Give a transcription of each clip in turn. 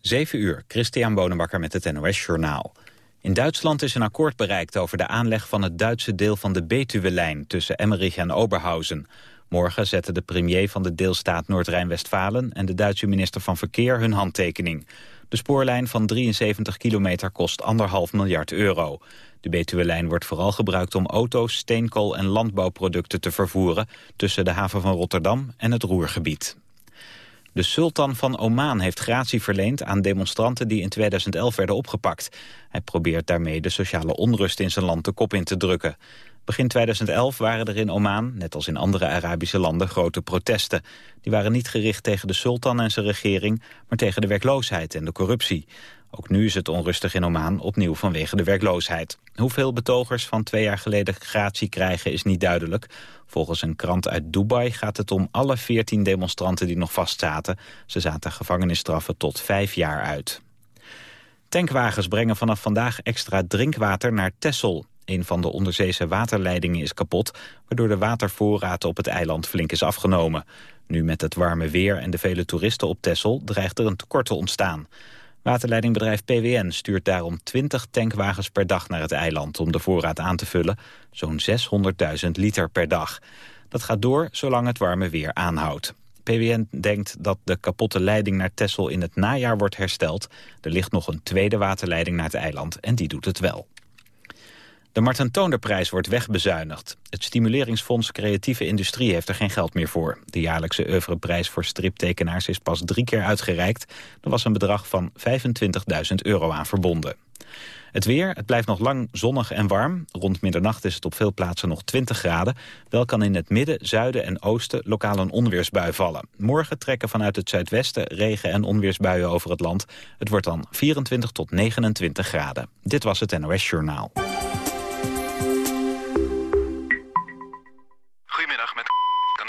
7 uur, Christian Bonenbakker met het NOS Journaal. In Duitsland is een akkoord bereikt over de aanleg van het Duitse deel van de Betuwe-lijn tussen Emmerich en Oberhausen. Morgen zetten de premier van de deelstaat Noord-Rijn-Westfalen en de Duitse minister van Verkeer hun handtekening. De spoorlijn van 73 kilometer kost anderhalf miljard euro. De Betuwe-lijn wordt vooral gebruikt om auto's, steenkool en landbouwproducten te vervoeren tussen de haven van Rotterdam en het Roergebied. De sultan van Oman heeft gratie verleend aan demonstranten die in 2011 werden opgepakt. Hij probeert daarmee de sociale onrust in zijn land de kop in te drukken. Begin 2011 waren er in Oman, net als in andere Arabische landen, grote protesten. Die waren niet gericht tegen de sultan en zijn regering, maar tegen de werkloosheid en de corruptie. Ook nu is het onrustig in Oman, opnieuw vanwege de werkloosheid. Hoeveel betogers van twee jaar geleden gratie krijgen is niet duidelijk. Volgens een krant uit Dubai gaat het om alle 14 demonstranten die nog vastzaten. Ze zaten gevangenisstraffen tot vijf jaar uit. Tankwagens brengen vanaf vandaag extra drinkwater naar Texel. Een van de onderzeese waterleidingen is kapot... waardoor de watervoorraad op het eiland flink is afgenomen. Nu met het warme weer en de vele toeristen op Texel... dreigt er een tekort te ontstaan. Waterleidingbedrijf PWN stuurt daarom 20 tankwagens per dag naar het eiland... om de voorraad aan te vullen, zo'n 600.000 liter per dag. Dat gaat door zolang het warme weer aanhoudt. PWN denkt dat de kapotte leiding naar Texel in het najaar wordt hersteld. Er ligt nog een tweede waterleiding naar het eiland en die doet het wel. De Marten Toonderprijs wordt wegbezuinigd. Het Stimuleringsfonds Creatieve Industrie heeft er geen geld meer voor. De jaarlijkse oeuvreprijs voor striptekenaars is pas drie keer uitgereikt. Er was een bedrag van 25.000 euro aan verbonden. Het weer, het blijft nog lang zonnig en warm. Rond middernacht is het op veel plaatsen nog 20 graden. Wel kan in het midden, zuiden en oosten lokaal een onweersbui vallen. Morgen trekken vanuit het zuidwesten regen- en onweersbuien over het land. Het wordt dan 24 tot 29 graden. Dit was het NOS Journaal.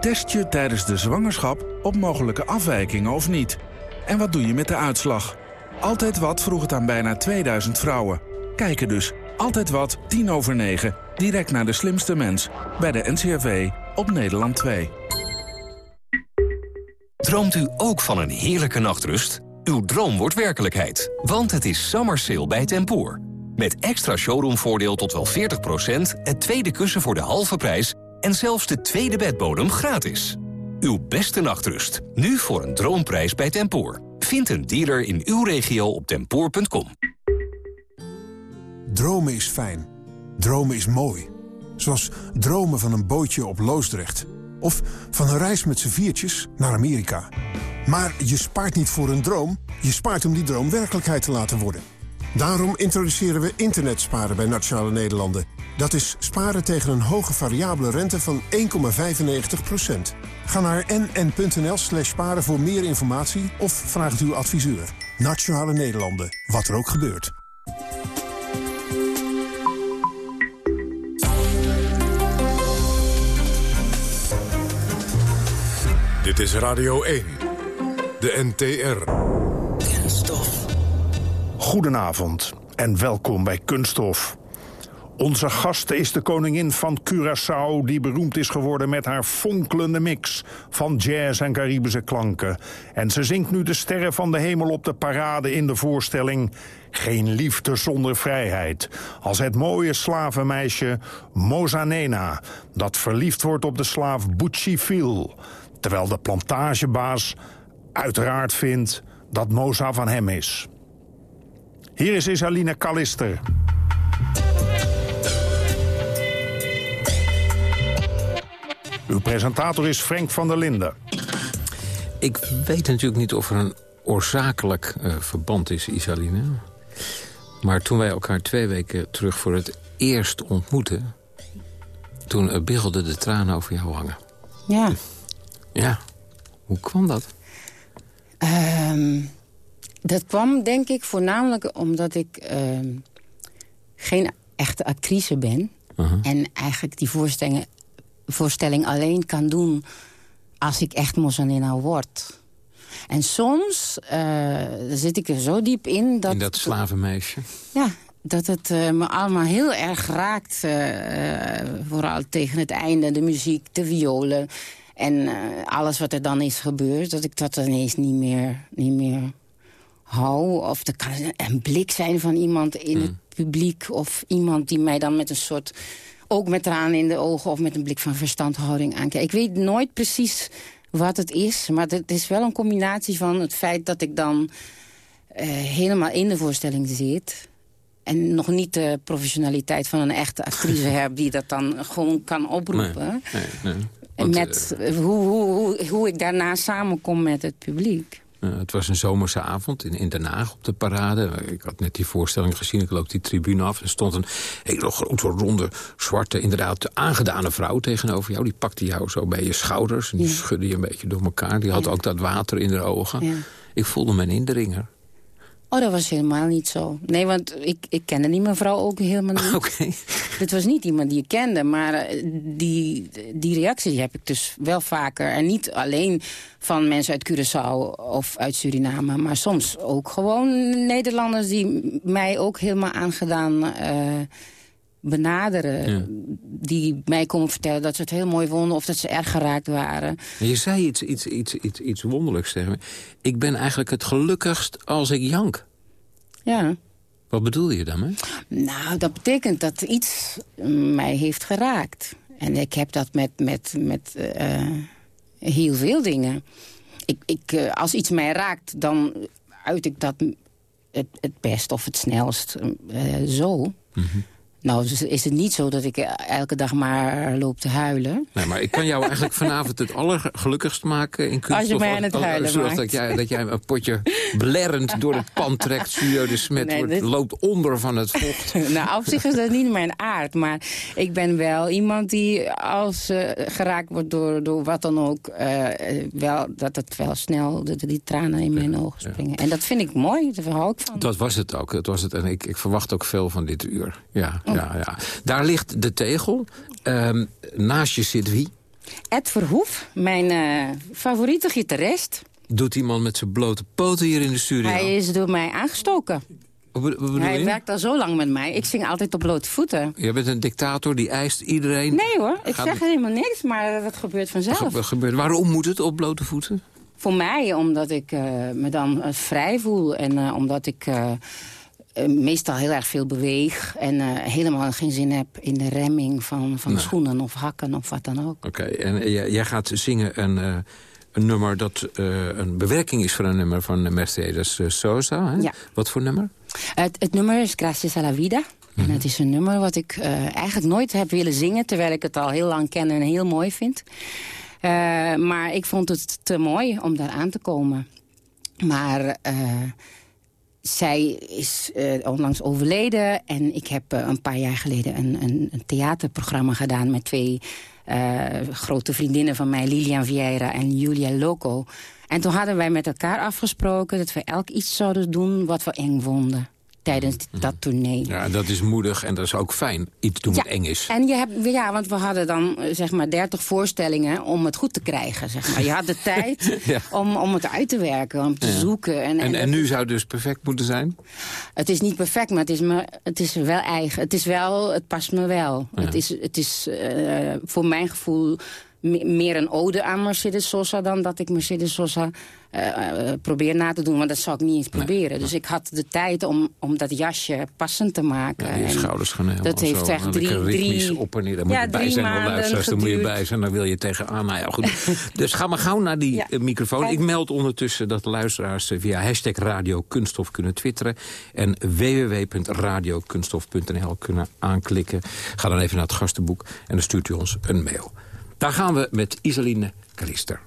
Test je tijdens de zwangerschap op mogelijke afwijkingen of niet? En wat doe je met de uitslag? Altijd Wat vroeg het aan bijna 2000 vrouwen. Kijken dus. Altijd Wat, 10 over 9. Direct naar de slimste mens. Bij de NCRV op Nederland 2. Droomt u ook van een heerlijke nachtrust? Uw droom wordt werkelijkheid, want het is summer bij Tempoor. Met extra showroomvoordeel tot wel 40%, het tweede kussen voor de halve prijs... en zelfs de tweede bedbodem gratis. Uw beste nachtrust, nu voor een droomprijs bij Tempoor. Vind een dealer in uw regio op tempoor.com. Dromen is fijn. Dromen is mooi. Zoals dromen van een bootje op Loosdrecht... Of van een reis met z'n viertjes naar Amerika. Maar je spaart niet voor een droom, je spaart om die droom werkelijkheid te laten worden. Daarom introduceren we internetsparen bij Nationale Nederlanden. Dat is sparen tegen een hoge variabele rente van 1,95%. Ga naar nn.nl slash sparen voor meer informatie of vraag het uw adviseur. Nationale Nederlanden, wat er ook gebeurt. Dit is Radio 1, de NTR. Kunststof. Goedenavond en welkom bij Kunststof. Onze gast is de koningin van Curaçao... die beroemd is geworden met haar fonkelende mix... van jazz en Caribische klanken. En ze zingt nu de sterren van de hemel op de parade in de voorstelling... Geen liefde zonder vrijheid. Als het mooie slavenmeisje Mozanena... dat verliefd wordt op de slaaf Fil terwijl de plantagebaas uiteraard vindt dat Moza van hem is. Hier is Isaline Callister. Uw presentator is Frank van der Linden. Ik weet natuurlijk niet of er een oorzakelijk uh, verband is, Isaline. Maar toen wij elkaar twee weken terug voor het eerst ontmoetten... toen uh, biggelden de tranen over jou hangen. Ja. Ja. Hoe kwam dat? Um, dat kwam denk ik voornamelijk omdat ik uh, geen echte actrice ben. Uh -huh. En eigenlijk die voorstelling, voorstelling alleen kan doen als ik echt Mozzanina word. En soms uh, zit ik er zo diep in... Dat, in dat slavenmeisje? Ja, dat het uh, me allemaal heel erg raakt. Uh, vooral tegen het einde, de muziek, de violen... en alles wat er dan is gebeurd... dat ik dat ineens niet meer, niet meer hou. Of er kan een blik zijn van iemand in mm. het publiek... of iemand die mij dan met een soort... ook met tranen in de ogen of met een blik van verstandhouding aankijkt. Ik weet nooit precies wat het is. Maar het is wel een combinatie van het feit dat ik dan uh, helemaal in de voorstelling zit... en nog niet de professionaliteit van een echte actrice heb... die dat dan gewoon kan oproepen. Nee, nee, nee. Want, met hoe, hoe, hoe, hoe ik daarna samenkom met het publiek. Uh, het was een zomerse avond in, in Den Haag op de parade. Ik had net die voorstelling gezien, ik loop die tribune af. Er stond een hele grote, ronde, zwarte, inderdaad aangedane vrouw tegenover jou. Die pakte jou zo bij je schouders en die ja. schudde je een beetje door elkaar. Die had ja. ook dat water in haar ogen. Ja. Ik voelde me een indringer. Oh, dat was helemaal niet zo. Nee, want ik, ik kende die mevrouw ook helemaal niet. Oké. Okay. Dit was niet iemand die je kende, maar die, die reactie heb ik dus wel vaker. En niet alleen van mensen uit Curaçao of uit Suriname... maar soms ook gewoon Nederlanders die mij ook helemaal aangedaan... Uh, benaderen. Ja. Die mij komen vertellen dat ze het heel mooi vonden... of dat ze erg geraakt waren. Je zei iets, iets, iets, iets, iets wonderlijks tegen me. Ik ben eigenlijk het gelukkigst als ik jank. Ja. Wat bedoel je daarmee? Nou, dat betekent dat iets mij heeft geraakt. En ik heb dat met, met, met uh, heel veel dingen. Ik, ik, uh, als iets mij raakt, dan uit ik dat het, het best of het snelst uh, zo. Mm -hmm. Nou, dus is het niet zo dat ik elke dag maar loop te huilen. Nee, maar ik kan jou eigenlijk vanavond het allergelukkigst maken in kunst. Als je mij aan het huilen maakt. Dat jij, dat jij een potje blerrend door het pand trekt. Studio de Smet nee, wordt, dit... loopt onder van het vocht. nou, op zich is dat niet mijn aard. Maar ik ben wel iemand die als uh, geraakt wordt door, door wat dan ook... Uh, wel, dat het wel snel, dat die tranen in mijn ja, ogen springen. Ja. En dat vind ik mooi, daar hou ik van. Dat was het ook. Dat was het. En ik, ik verwacht ook veel van dit uur. Ja. Ja, ja. Daar ligt de tegel. Um, naast je zit wie? Ed Verhoef, mijn uh, favoriete gitarist. Doet die man met zijn blote poten hier in de studio? Hij is door mij aangestoken. Hij je? werkt al zo lang met mij. Ik zing altijd op blote voeten. Je bent een dictator die eist iedereen... Nee hoor, ik Gaat... zeg helemaal niks, maar dat gebeurt vanzelf. Ge gebeurt. Waarom moet het op blote voeten? Voor mij, omdat ik uh, me dan uh, vrij voel en uh, omdat ik... Uh, meestal heel erg veel beweeg en uh, helemaal geen zin heb in de remming van, van schoenen of hakken of wat dan ook. Oké, okay. en jij gaat zingen een, uh, een nummer dat een bewerking is van een nummer van Mercedes Sosa. Hè? Ja. Wat voor nummer? Het, het nummer is Gracias a la Vida. En het is een nummer wat ik eigenlijk nooit heb willen zingen... terwijl ik het al heel lang ken en heel mooi vind. maar ik vond het te mooi om daar aan te komen. Maar zij is uh, onlangs overleden en ik heb uh, een paar jaar geleden een, een, een theaterprogramma gedaan met twee uh, grote vriendinnen van mij, Lilian Vieira en Julia Loco. En toen hadden wij met elkaar afgesproken dat we elk iets zouden doen wat we eng vonden tijdens dat tournee. Ja, dat is moedig en dat is ook fijn. Iets doen ja, wat eng is. En je hebt, ja, want we hadden dan zeg maar 30 voorstellingen om het goed te krijgen. Zeg maar. Je had de tijd ja. om, om het uit te werken, om te ja. zoeken. En, en, en, en nu zou het dus perfect moeten zijn? Het is niet perfect, maar het is, me, het is wel eigen. Het is wel, het past me wel. Het is, het is uh, voor mijn gevoel meer een ode aan Mercedes Sosa... dan dat ik Mercedes Sosa uh, uh, probeer na te doen. Want dat zou ik niet eens proberen. Nee. Dus ik had de tijd om, om dat jasje passend te maken. Ja, je en schouders gaan helemaal Dat heeft zo, echt drie, drie... op en neer. Daar moet ja, je bij zijn, luisteraars. Daar moet je bij zijn. Dan wil je tegenaan. Nou ja, goed. dus ga maar gauw naar die ja. microfoon. Ik meld ondertussen dat de luisteraars via hashtag Radio Kunststof kunnen twitteren. En www.radiokunststof.nl kunnen aanklikken. Ga dan even naar het gastenboek. En dan stuurt u ons een mail. Daar gaan we met Isaline Kalister.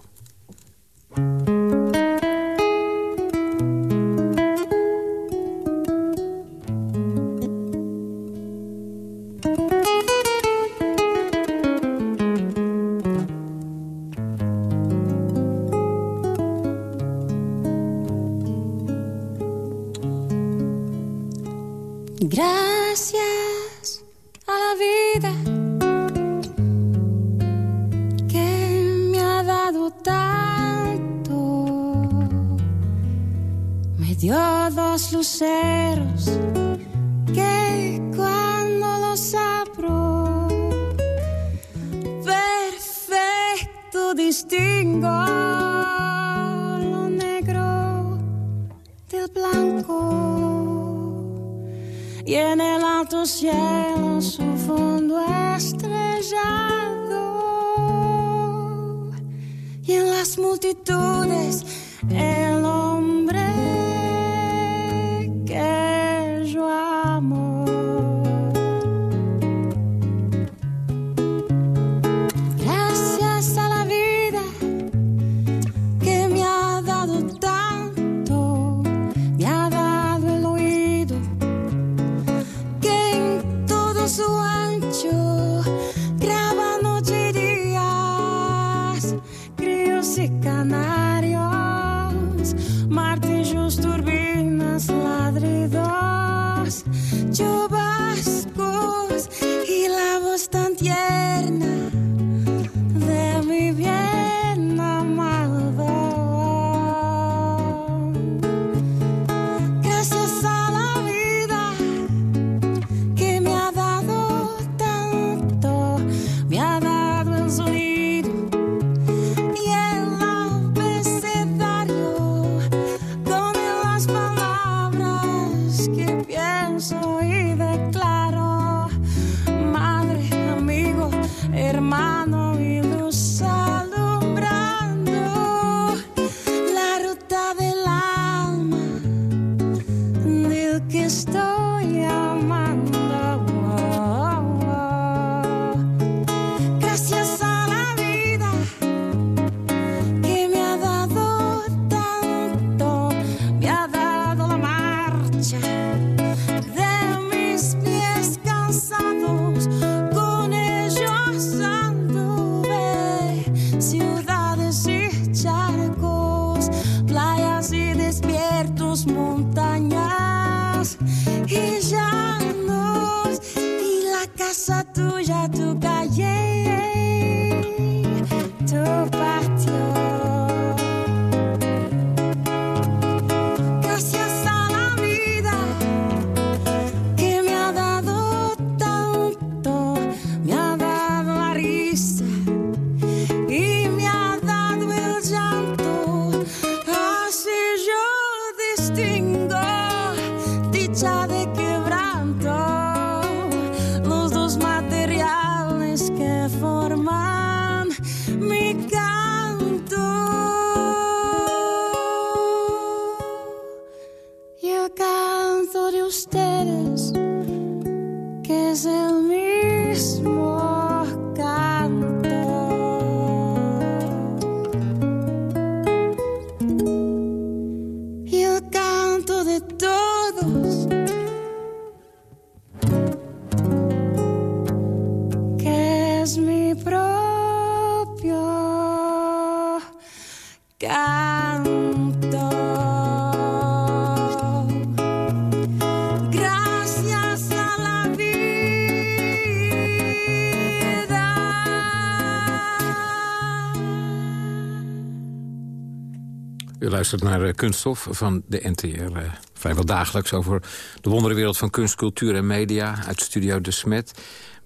Luistert naar eh, Kunststof van de NTR. eh, vrijwel dagelijks over de wonderenwereld van kunst, cultuur en media. Uit studio De Smet.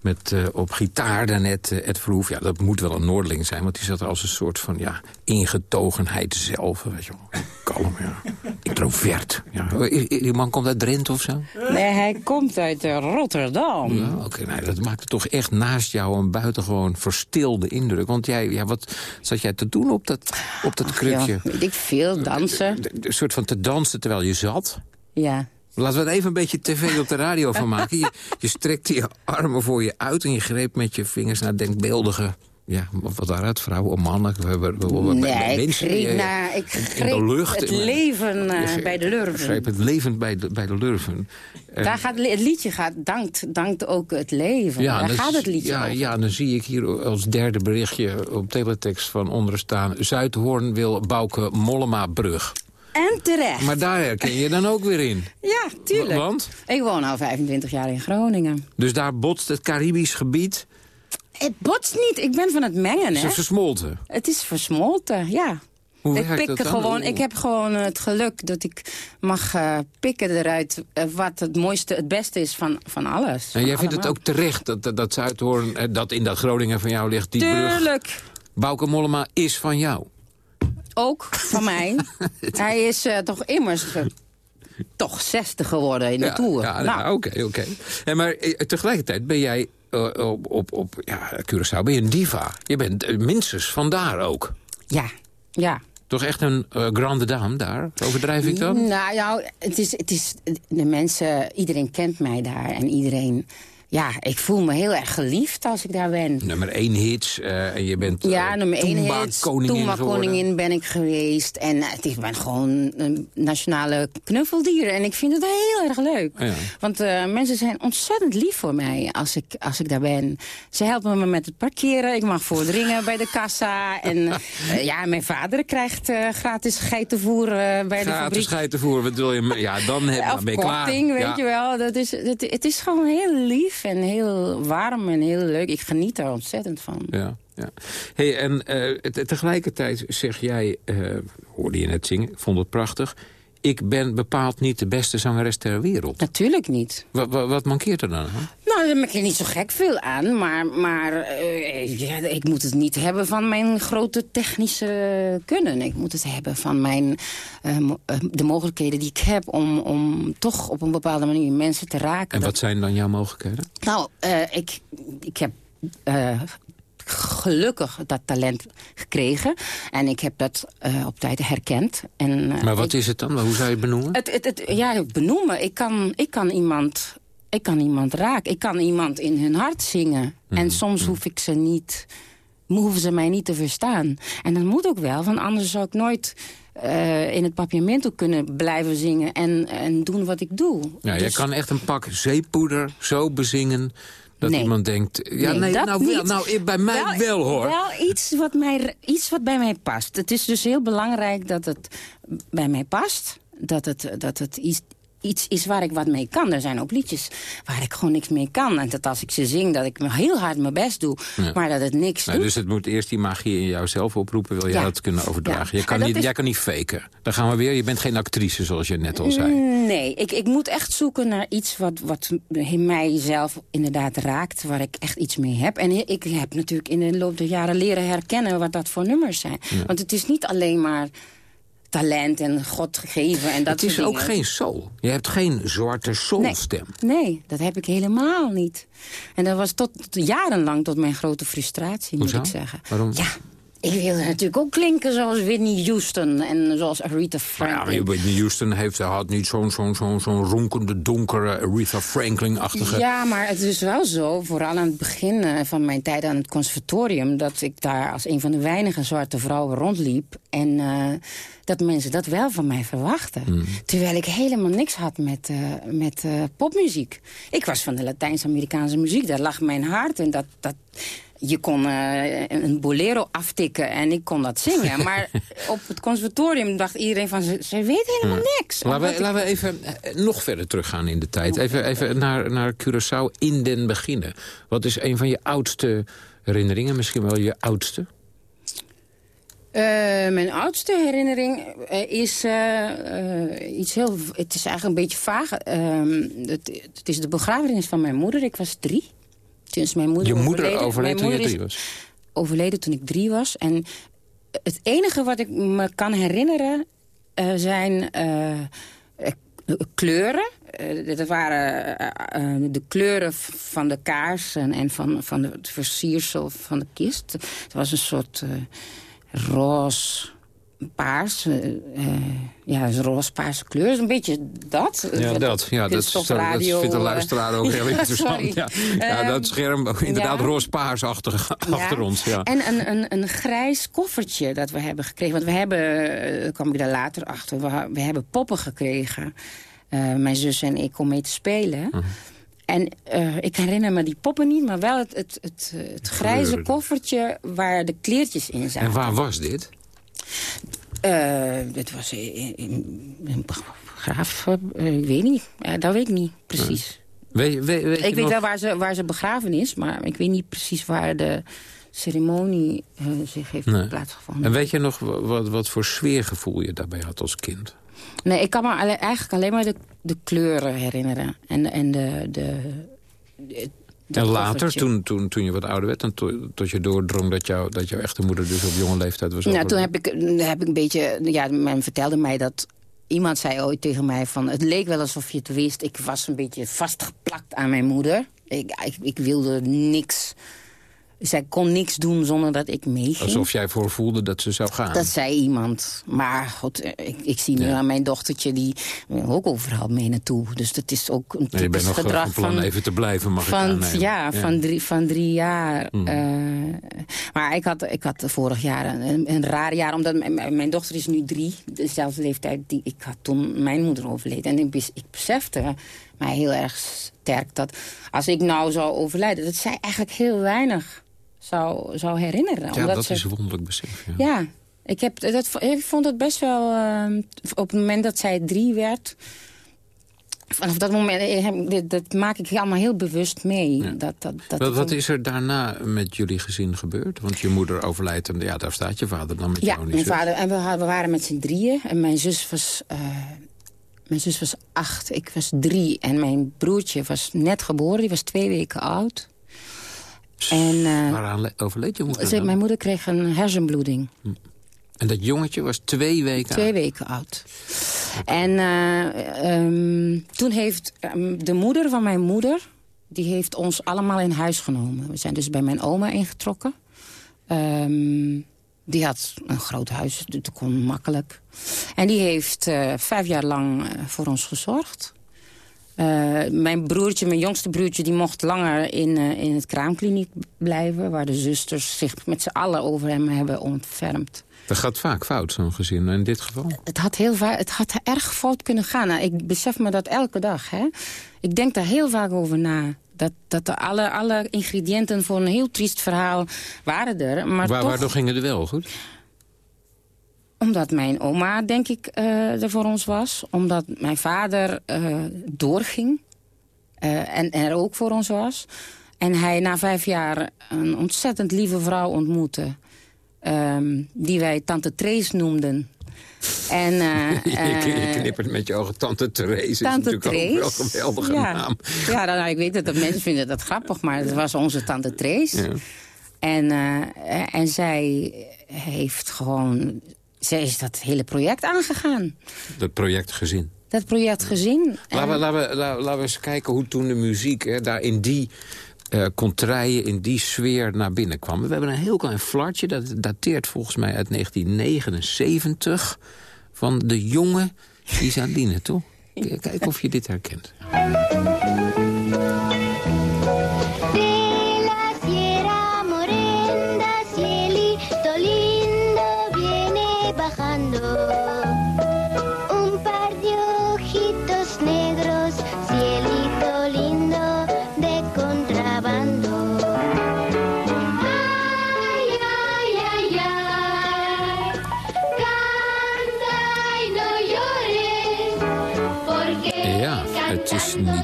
Met eh, op gitaar daarnet eh, Ed Verhoef. Ja, dat moet wel een Noordeling zijn. Want die zat er als een soort van ja, ingetogenheid zelf. Weet je wel. Kalm, ja. Introvert. Ja. I- Die man komt uit Drenthe of zo? Nee, hij komt uit eh, Rotterdam. Ja, oké. nou, dat maakte toch echt naast jou een buitengewoon verstilde indruk. Want jij, ja, wat zat jij te doen op dat, op dat krukje? Ja, weet ik veel, dansen. Een soort van te dansen terwijl je zat. Ja. Laten we er even een beetje tv op de radio van maken. Je, je strekte je armen voor je uit en je greep met je vingers naar denkbeeldige Ja, wat daaruit? Vrouwen of mannen? We we, we- ik mensen, greep, eh, naar, ik in de lucht. het en- leven eh, bij de lurven. greep het leven bij de, bij de lurven. En- Daar gaat, het liedje gaat, dankt, dankt ook het leven. Daar dan gaat het liedje ja, over. ja, dan zie ik hier als derde berichtje op teletext van onderen staan... Zuidhoorn wil Bouke Mollema-brug. En terecht. Maar daar herken je dan ook weer in. Ja, tuurlijk. Wa- Want? Ik woon al 25 jaar in Groningen. Dus daar botst het Caribisch gebied. Het botst niet. Ik ben van het mengen, Is hè. het versmolten? Het is versmolten, ja. Hoe ik pik gewoon. Ik heb gewoon het geluk dat ik mag eh, pikken eruit eh, wat het mooiste, het beste is van, van alles. En Van jij vindt het ook terecht dat, dat, dat Zuidhoorn, eh, dat in dat Groningen van jou ligt, die brug. Tuurlijk. Bouke Mollema is van jou. Ook van mij. Hij is toch immers toch 60 geworden in de Tour. Ja, nou, nou, oké, oké. En Maar tegelijkertijd ben jij op, op, op ja, Curaçao ben je een diva. Je bent eh, minstens vandaar ook. ja, ja. Toch echt een eh, grande dame daar? Overdrijf ik dan? Nou, ja, het is, het is, de mensen, iedereen kent mij daar. En iedereen, ja, ik voel me heel erg geliefd als ik daar ben. Nummer één hits eh, en je bent eh, Ja, nummer één hits. geworden. koningin ben ik geweest. En eh, is, ik ben gewoon een nationale knuffeldier. En ik vind het heel erg leuk. Ja. Want eh, mensen zijn ontzettend lief voor mij als ik, als ik daar ben. Ze helpen me met het parkeren. Ik mag voordringen bij de kassa. En eh, ja, mijn vader krijgt eh, gratis geitenvoer eh, bij de Gratis fabriek. geitenvoer, wat wil je? Ja, dan heb, dan ben je klaar. weet Ja. je wel. Dat is, het is gewoon heel lief en heel warm en heel leuk. Ik geniet er ontzettend van. Ja, ja. Hey, en eh, te- tegelijkertijd zeg jij, eh, hoorde je net zingen, ik vond het prachtig... ik ben bepaald niet de beste zangeres ter wereld. Natuurlijk niet. Wat, mankeert er dan? Hè? Nou, daar maak je niet zo gek veel aan. Maar, maar eh, ja, ik moet het niet hebben van mijn grote technische kunnen. Ik moet het hebben van mijn, eh, eh, de mogelijkheden die ik heb... Om, om toch op een bepaalde manier mensen te raken. En Dat- wat zijn dan jouw mogelijkheden? Nou, ik, ik heb gelukkig dat talent gekregen. En ik heb dat op tijd herkend. En, Maar wat ik- is het dan? Hoe zou je het benoemen? het, het, het, ja, benoemen. Ik kan, ik kan iemand... Ik kan iemand raken. Ik kan iemand in hun hart zingen. Mhm, En soms hoef ik ze niet... hoeven ze mij niet te verstaan. En dat moet ook wel, want anders zou ik nooit... eh, in het papiamento kunnen blijven zingen en, en doen wat ik doe. Ja, jij Dus- kan echt een pak zeepoeder zo bezingen... dat Nee. iemand denkt, ja, nee, nou, wel, nou, bij mij wel, hoor. Wel iets wat, mij, iets wat bij mij past. Het is dus heel belangrijk dat het bij mij past. Dat het, dat het iets, iets is waar ik wat mee kan. Er zijn ook liedjes waar ik gewoon niks mee kan. En dat als ik ze zing, dat ik heel hard mijn best doe. Ja. Maar dat het niks Nou, doet. dus het moet eerst die magie in jouzelf oproepen... wil Ja. dat kunnen overdragen. Ja. Jij, kan niet, is- jij kan niet faken. Dan gaan we weer. Je bent geen actrice, zoals je net al zei. Nee, ik, ik moet echt zoeken naar iets wat, wat mijzelf inderdaad raakt. Waar ik echt iets mee heb. En ik heb natuurlijk in de loop der jaren leren herkennen wat dat voor nummers zijn. Want het is niet alleen maar talent en God gegeven en dat Het is ook dingen. geen soul. Je hebt geen zwarte soulstem. Nee, dat heb ik helemaal niet. En dat was tot, jarenlang tot mijn grote frustratie, moet ik zeggen. Waarom? Ja, ik wilde natuurlijk ook klinken zoals Whitney Houston en zoals Aretha Ja, Franklin. maar Whitney Houston heeft, had niet zo'n zo'n zo'n zo'n ronkende, donkere Aretha Franklin-achtige... Ja, maar het is wel zo, vooral aan het begin eh, van mijn tijd aan het conservatorium... dat ik daar als een van de weinige zwarte vrouwen rondliep... en eh, dat mensen dat wel van mij verwachten. Hmm. Terwijl ik helemaal niks had met, eh, met popmuziek. Ik was van de Latijns-Amerikaanse muziek, daar lag mijn hart en dat... dat je kon eh, een bolero aftikken en ik kon dat zingen. Maar op het conservatorium dacht iedereen van... ze, ze weet helemaal niks. Laten we, laten we even eh, nog verder teruggaan in de tijd. Even, even naar, naar Curaçao in den beginnen. Wat is een van je oudste herinneringen? Misschien wel je oudste? Eh, mijn oudste herinnering is iets heel... Het is eigenlijk een beetje vaag. Ehm, het, het is de begrafenis van mijn moeder. Ik was drie. Mijn moeder Je moeder overleden. overleed toen je drie was. overleden toen ik drie was. En het enige wat ik me kan herinneren eh, zijn eh, eh, kleuren. Eh, dat waren de kleuren van de kaars en, en van, van het versiersel van de kist. Het was een soort roze, paars. eh, ja, zo'n roze-paarse kleur. Is een beetje dat. Ja, dat. Ja, dat, dat, vindt de eh, luisteraar ook heel ja, interessant. Ja, ja, Ehm, dat scherm, inderdaad, ja. roospaars achter, achter ons. Ja. En een, een, een grijs koffertje dat we hebben gekregen. Want we hebben, daar kwam ik daar later achter, we, hebben poppen gekregen. Mijn zus en ik om mee te spelen. Mhm. En ik herinner me die poppen niet, maar wel het, het, het, het grijze koffertje waar de kleertjes in zaten. En waar was dit? Eh, dit was in begraaf, eh, ik weet niet. Eh, dat weet ik niet precies. Weet, weet, Ik weet nog- wel waar ze, waar ze begraven is, maar ik weet niet precies waar de ceremonie eh, zich heeft Nee. plaatsgevonden. En weet je nog wa- wat, wat voor sfeergevoel je daarbij had als kind? Nee, ik kan me eigenlijk alleen maar de, de kleuren herinneren. En, en de... de, en later, toen, toen, toen je wat ouder werd... en to- tot je doordrong dat, jou, dat jouw echte moeder dus op jonge leeftijd was Nou, toen heb ik, heb ik een beetje... Ja, men vertelde mij dat... Iemand zei ooit tegen mij van... Het leek wel alsof je het wist. Ik was een beetje vastgeplakt aan mijn moeder. Ik, ik, ik wilde niks... Zij kon niks doen zonder dat ik meeging. Alsof jij voorvoelde dat ze zou gaan. Dat zei iemand. Maar goed, eh, ik, ik zie nu Ja. aan mijn dochtertje... die ook overal mee naartoe. Dus dat is ook een Nee, je bent typisch nog eh, gedrag van plan even te blijven, mag ik aannemen. ja, Van, drie, van drie jaar. Mm. eh, maar ik had, ik had vorig jaar een, een raar jaar, omdat mijn, dochter is nu drie. Dezelfde leeftijd die ik had toen mijn moeder overleed. En ik, ik besefte mij heel erg sterk dat als ik nou zou overlijden... dat zij eigenlijk heel weinig zou, zou herinneren. Ja, omdat dat ze, is een wonderlijk besef. Ja. ja, ik, heb, dat, ik vond het best wel... eh, op het moment dat zij drie werd... Vanaf dat moment, eh, dat maak ik allemaal heel bewust mee. Dat, dat, dat wat, is er daarna met jullie gezin gebeurd? Want je moeder overlijdt en ja, daar staat je vader dan met Ja, jou niet. mijn vader, en we, we waren met z'n drieën. En mijn zus was... eh, mijn zus was acht, ik was drie. En mijn broertje was net geboren, die was twee weken oud. En eh, Waaraan le- overleed je moeder ze- dan? mijn moeder kreeg een hersenbloeding. En dat jongetje was twee weken Twee oud. weken oud. En eh, ehm, toen heeft ehm, de moeder van mijn moeder... die heeft ons allemaal in huis genomen. We zijn dus bij mijn oma ingetrokken. Ehm, die had een groot huis, dus dat kon makkelijk. En die heeft eh, vijf jaar lang eh, voor ons gezorgd. Eh, mijn broertje, mijn jongste broertje, die mocht langer in, in het kraamkliniek blijven... waar de zusters zich met z'n allen over hem hebben ontfermd. Dat gaat vaak fout, zo'n gezin. In dit geval? Het had, heel vaak, het had erg fout kunnen gaan. Nou, ik besef me dat elke dag. Hè. Ik denk daar heel vaak over na. Dat, dat alle, alle ingrediënten voor een heel triest verhaal waren er. Maar Waar, toch, Waardoor ging het wel goed? omdat mijn oma, denk ik, eh, er voor ons was. Omdat mijn vader eh, doorging. eh, en er ook voor ons was. En hij na vijf jaar een ontzettend lieve vrouw ontmoette. ehm, die wij Tante Trees noemden. En, eh, je, je eh, knippert met je ogen. Tante Therese is Tante natuurlijk ook wel een geweldige ja. naam. Ja, dan, nou, ik weet dat de mensen vinden dat grappig, maar het was onze tante Trees. Ja. En, eh, en zij heeft gewoon... Zij is dat hele project aangegaan. Dat project gezin. Dat project gezien. Laten we, laten, we, la- laten we eens kijken hoe toen de muziek hè, daar in die contraien, in die sfeer naar binnen kwam. We hebben een heel klein flartje, dat dateert volgens mij uit 1979... van de jonge Isaline, toch? Kijk of je dit herkent.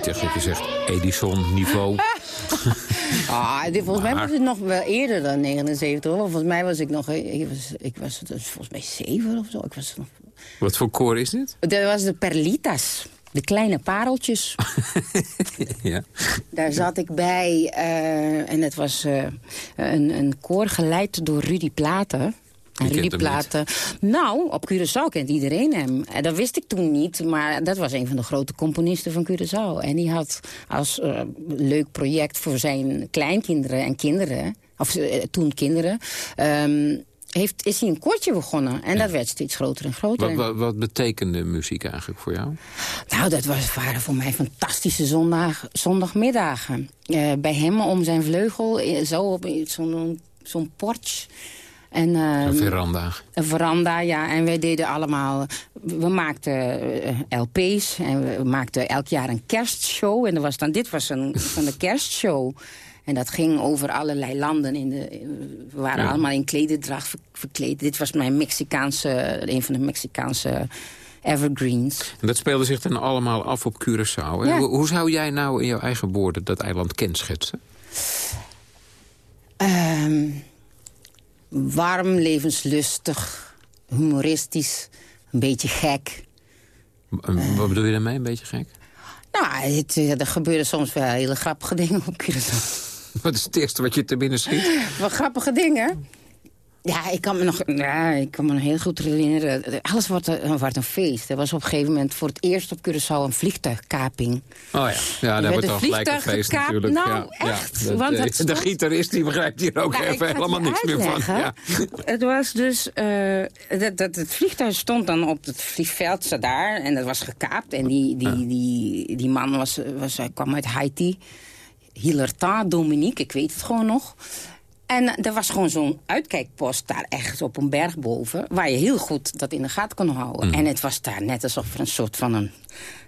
Niet echt dat je zegt Edison-niveau. Ah, dit, volgens mij was het nog wel eerder dan 79. hoor. Volgens mij was ik nog... Ik was, ik was dus volgens mij zeven of zo. Ik was nog, Wat voor koor is dit? dat was de Perlitas. De kleine pareltjes. ja. Daar zat ik bij. eh, en het was eh, een, een koor geleid door Rudy Platen. En Rudy Platen. Nou, op Curaçao kent iedereen hem. En dat wist ik toen niet, maar dat was een van de grote componisten van Curaçao. En die had als eh, leuk project voor zijn kleinkinderen en kinderen, of eh, toen kinderen, ehm, heeft, is hij een koortje begonnen. En dat werd steeds groter en groter. Wat, wat, wat betekende muziek eigenlijk voor jou? Nou, dat was, waren voor mij fantastische zondag, zondagmiddagen. Eh, bij hem om zijn vleugel, eh, zo op zo'n zo'n porch. En, ehm, Een veranda. Een veranda, ja. En wij deden allemaal... We maakten eh, LP's en we maakten elk jaar een kerstshow. En dat was dan, dit was een, van de kerstshow. En dat ging over allerlei landen. In de, we waren Ja. allemaal in klederdracht ver- verkleed. Dit was mijn Mexicaanse, een van de Mexicaanse evergreens. En dat speelde zich dan allemaal af op Curaçao. Ja. Hoe, hoe zou jij nou in jouw eigen woorden dat eiland kenschetsen? Ehm, warm, levenslustig, humoristisch, een beetje gek. En Wat bedoel je daarmee, een beetje gek? Nou, het, eh, er gebeuren soms wel hele grappige dingen op Curaçao. Wat is het eerste wat je te binnen schiet? Wat grappige dingen. Ja, ik kan me nog, ja, ik kan me nog heel goed herinneren. Alles wordt, een- wordt een feest. Er was op een gegeven moment voor het eerst op Curaçao een vliegtuigkaping. Oh ja, ja daar wordt dan gelijk een feest natuurlijk. Nou, ja, echt, Ja, dat, want eh, de gitarist die begrijpt hier ook Nou, even helemaal niks meer van. Ja. Het was dus... eh, dat, dat, het vliegtuig stond dan op het vliegveld daar. En dat was gekaapt. En die, die, die, die man was, was, hij kwam uit Haiti. Hilerta Dominique, ik weet het gewoon nog. En er was gewoon zo'n uitkijkpost daar echt op een berg boven... waar je heel goed dat in de gaten kon houden. Mhm. En het was daar net alsof er een soort van een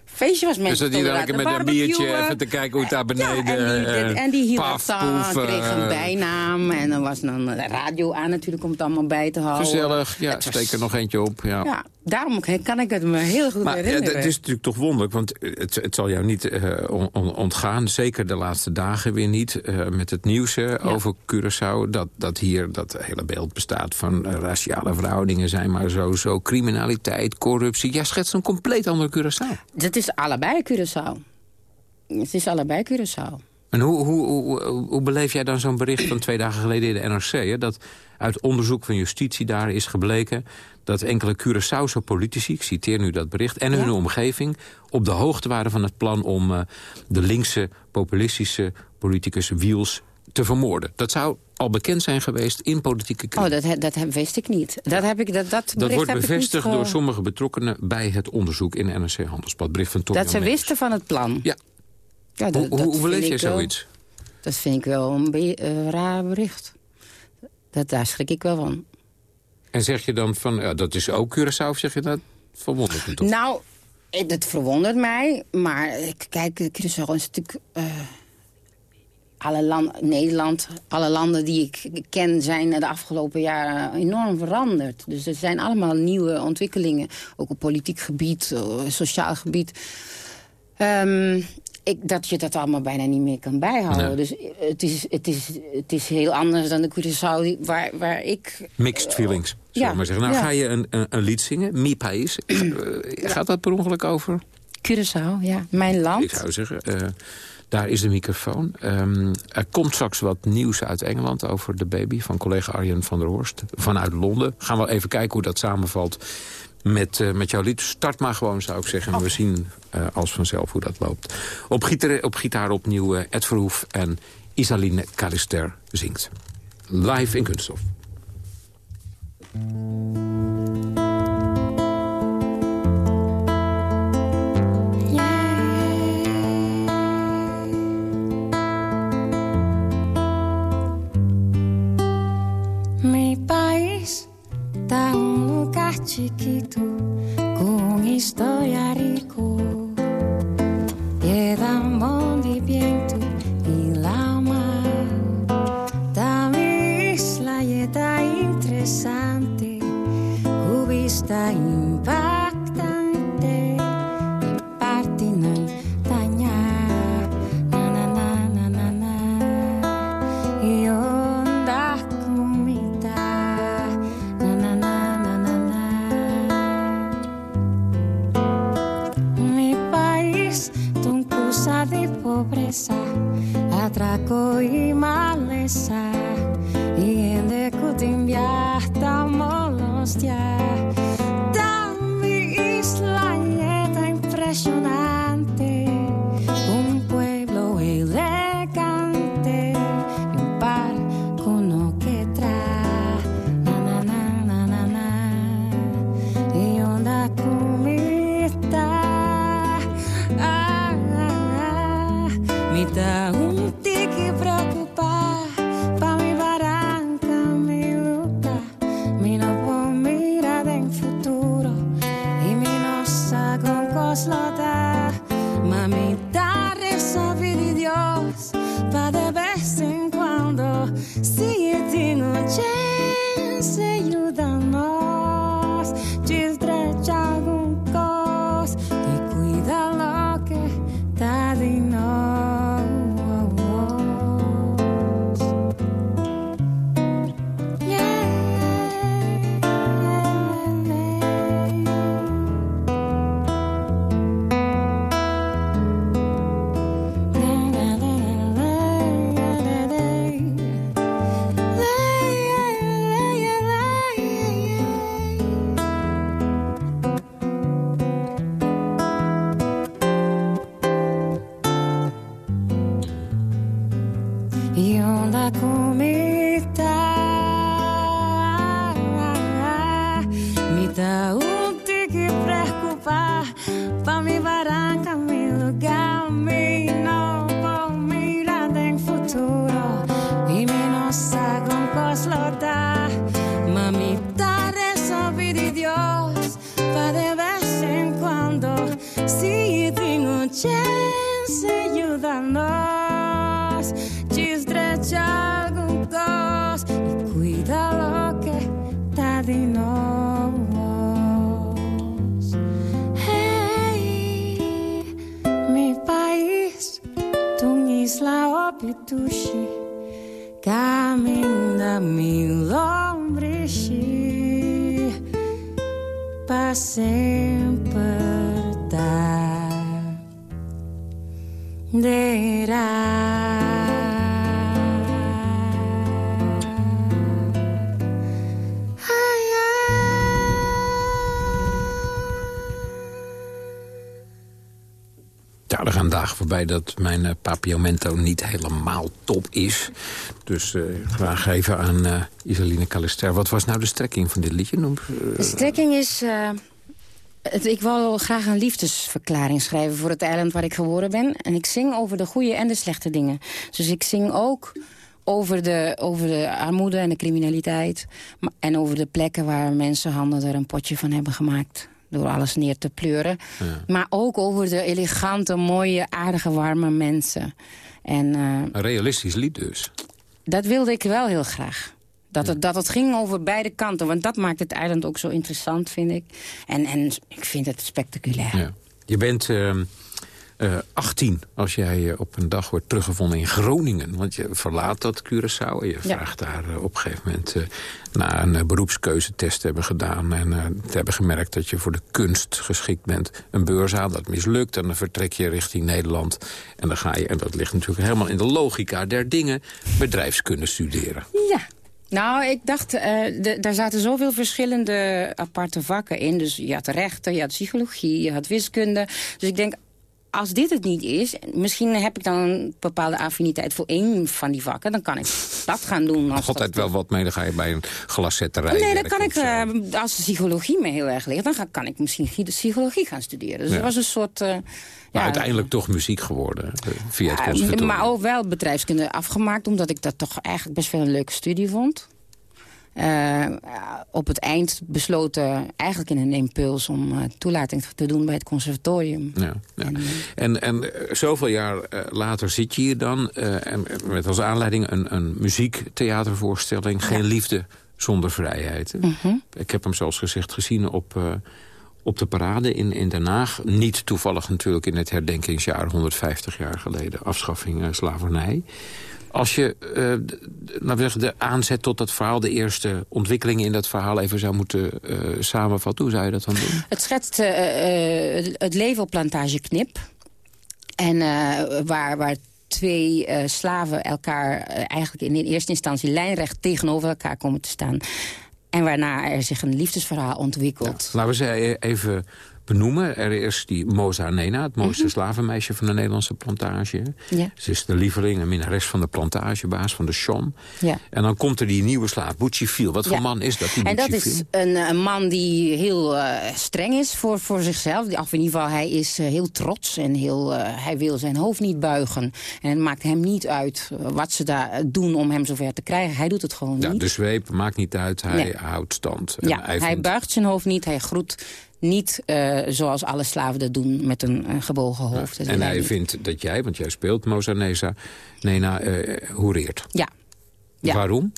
feestje was. Dus Mensen dat die stonden lekker daar met een biertje even te kijken hoe het daar beneden... Ja, en die, eh, en die paf, Hilerta poef, kreeg een eh, bijnaam. En er was dan een radio aan natuurlijk om het allemaal bij te houden. Gezellig, ja, was- steek er nog eentje op. Ja. Ja, daarom kan ik het me heel goed Maar ja, herinneren. het is natuurlijk toch wonderlijk, want het, het zal jou niet eh, on- on- ontgaan. Zeker de laatste dagen weer niet. eh, met het nieuws eh, over Curaçao. Dat, dat hier dat hele beeld bestaat van eh, raciale verhoudingen zijn maar zo. Zo criminaliteit, corruptie. Jij schetst een compleet ander Curaçao. Het is allebei Curaçao. Het is allebei Curaçao. En hoe, hoe, hoe, hoe beleef jij dan zo'n bericht van twee dagen geleden in de NRC? Hè? Dat uit onderzoek van justitie daar is gebleken... dat enkele Curaçaose politici, ik citeer nu dat bericht... en hun omgeving op de hoogte waren van het plan... om eh, de linkse, populistische politicus Wiels te vermoorden. Dat zou al bekend zijn geweest in politieke kring. Oh, dat, dat heb- wist ik niet. Dat, heb ik, dat, dat, dat wordt bevestigd ge- door sommige betrokkenen... bij het onderzoek in NRC Handelsblad. Bericht van Tonio Dat ze Meijers. wisten van het plan. Ja. ja Hoe, hoe, beleef jij wel- zoiets? Dat vind ik wel een eh, raar bericht. Dat, daar schrik ik wel van. En zeg je dan van, ja, dat is ook Curaçao, of zeg je dat? Verwondert me toch? Nou, eh, het verwondert mij. Maar ik- kijk, Curaçao is natuurlijk... eh, alle land, Nederland, alle landen die ik ken... zijn de afgelopen jaren enorm veranderd. Dus er zijn allemaal nieuwe ontwikkelingen. Ook op politiek gebied, eh, sociaal gebied. Ehm, ik, dat je dat allemaal bijna niet meer kan bijhouden. Nee. Dus eh, het is, het, is, het is heel anders dan de Curaçao waar, waar ik... Mixed feelings, ja, we maar zeggen. Nou, ja. ga je een, een, een lied zingen, Mi País. Eh, Gaat dat per ongeluk over? Curaçao, ja, mijn land. Ik zou zeggen, eh, daar is de microfoon. Ehm, er komt straks wat nieuws uit Engeland over de baby... van collega Arjen van der Horst vanuit Londen. Gaan we even kijken hoe dat samenvalt met, eh, met jouw lied. Start maar gewoon, zou ik zeggen. En we zien eh, als vanzelf hoe dat loopt. Op gitaar, op gitaar opnieuw eh, Ed Verhoef en Isaline Calister zingt. Live in Kunststof. dar um lugar chiquito com história e cor. saco y. Ja, er gaan dagen voorbij dat mijn eh, papiamento niet helemaal top is. Dus eh, graag even aan eh Isaline Calester. Wat was nou de strekking van dit liedje? Noem, De strekking is... het, ik wil graag een liefdesverklaring schrijven voor het eiland waar ik geboren ben. En ik zing over de goede en de slechte dingen. Dus ik zing ook over de, over de armoede en de criminaliteit. En over de plekken waar mensenhanden er een potje van hebben gemaakt. Door alles neer te pleuren. Maar ook over de elegante, mooie, aardige, warme mensen. En eh, Een realistisch lied dus. dat wilde ik wel heel graag. Dat het, dat het ging over beide kanten. Want dat maakt het eiland ook zo interessant, vind ik. En, en ik vind het spectaculair. Ja. Je bent ehm, eh 18 als jij eh, op een dag wordt teruggevonden in Groningen. Want je verlaat dat Curaçao en je vraagt daar eh, op een gegeven moment... na een beroepskeuzetest te hebben gedaan... en te hebben gemerkt dat je voor de kunst geschikt bent... een beurs aan, dat mislukt en dan vertrek je richting Nederland. En dan ga je, en dat ligt natuurlijk helemaal in de logica der dingen... bedrijfskunde studeren. Ja. Nou, ik dacht, eh, daar zaten zoveel verschillende aparte vakken in. Dus je had rechten, je had psychologie, je had wiskunde. Dus ik denk, als dit het niet is... misschien heb ik dan een bepaalde affiniteit voor één van die vakken. Dan kan ik dat gaan doen. Als Altijd dat- wel wat mee, dan ga je bij een glaszetterij Nee, dan kan ik, eh, als de psychologie me heel erg ligt... dan ga- kan ik misschien de psychologie gaan studeren. Dus Ja. het was een soort... eh, Maar ja, uiteindelijk toch muziek geworden, eh, via het conservatorium. maar ook wel bedrijfskunde afgemaakt... omdat ik dat toch eigenlijk best wel een leuke studie vond. Eh, op het eind besloten, eigenlijk in een impuls... om eh, toelating te doen bij het conservatorium. Ja, ja. En, en zoveel jaar later zit je hier dan... en met als aanleiding een, een muziektheatervoorstelling... Geen liefde zonder vrijheid. Mhm. Ik heb hem zoals gezegd gezien op, op de parade in, in Den Haag. Niet toevallig natuurlijk in het herdenkingsjaar... 150 jaar geleden, afschaffing eh, slavernij. Als je we zeggen, de aanzet tot dat verhaal... de eerste ontwikkelingen in dat verhaal even zou moeten eh, samenvatten... hoe zou je dat dan doen? Het schetst het leven op plantage Knip. En waar, waar twee slaven elkaar eigenlijk in eerste instantie lijnrecht tegenover elkaar komen te staan. En waarna er zich een liefdesverhaal ontwikkelt. Laten we ze e- even benoemen. Er is die Moza Nena, het mooiste slavenmeisje van de Nederlandse plantage. Mhm. Ja. Ze is de lieveling en minnares van de plantagebaas, van de Shom. Ja. En dan komt er die nieuwe slaaf, Boutchifil. Wat voor Ja. man is dat, die En dat is een, een man die heel eh, streng is voor, voor zichzelf. Of in ieder geval, hij is eh, heel trots en heel, eh, hij wil zijn hoofd niet buigen. En het maakt hem niet uit eh, wat ze daar doen om hem zover te krijgen. Hij doet het gewoon Ja, niet. de zweep maakt niet uit, hij Nee. houdt stand. En Ja, hij, buigt zijn hoofd niet, hij groet niet eh, zoals alle slaven dat doen met een, gebogen hoofd. En hij niet. vindt dat jij, want jij speelt Moza Neza, Nena, eh hoereert. Ja. Waarom?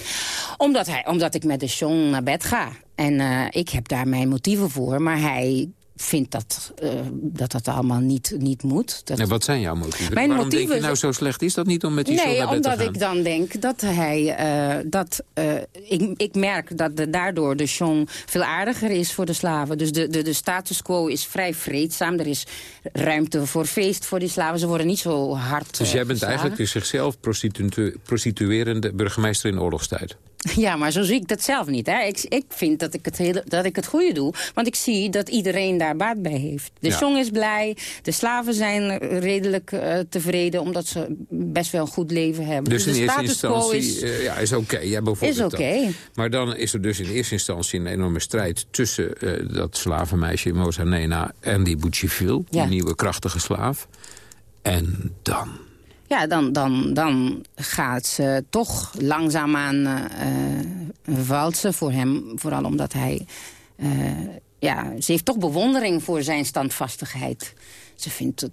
Omdat, hij, omdat ik met de Sean naar bed ga. En eh, ik heb daar mijn motieven voor. Maar hij vindt dat eh, dat, dat allemaal niet, niet moet. Dat... En wat zijn jouw motieven? Mijn Waarom denk motieven- je nou zo slecht is dat niet om met die Nee, naar bed te omdat gaan? ik dan denk dat hij... eh, dat, eh, ik, ik merk dat de, daardoor de Chong veel aardiger is voor de slaven. Dus de, de, de status quo is vrij vreedzaam. Er is ruimte voor feest voor die slaven. Ze worden niet zo hard Dus jij bent geslagen. eigenlijk de zichzelf prostitu- prostituerende burgemeester in oorlogstijd. Ja, maar zo zie ik dat zelf niet. Hè. Ik, ik vind dat ik, het hele, dat ik het goede doe. Want ik zie dat iedereen daar baat bij heeft. De Ja. Song is blij. De slaven zijn redelijk eh, tevreden... omdat ze best wel een goed leven hebben. Dus, in de eerste instantie is... eh, ja, is oké. Ja, Is oké. Maar dan is er dus in eerste instantie een enorme strijd... tussen eh, dat slavenmeisje Mozanena en die Bouchifil, Ja. die nieuwe krachtige slaaf. En dan... Ja, dan, dan, dan gaat ze toch langzaamaan eh eh, valsen voor hem. Vooral omdat hij... eh, ja, ze heeft toch bewondering voor zijn standvastigheid. Ze vindt het...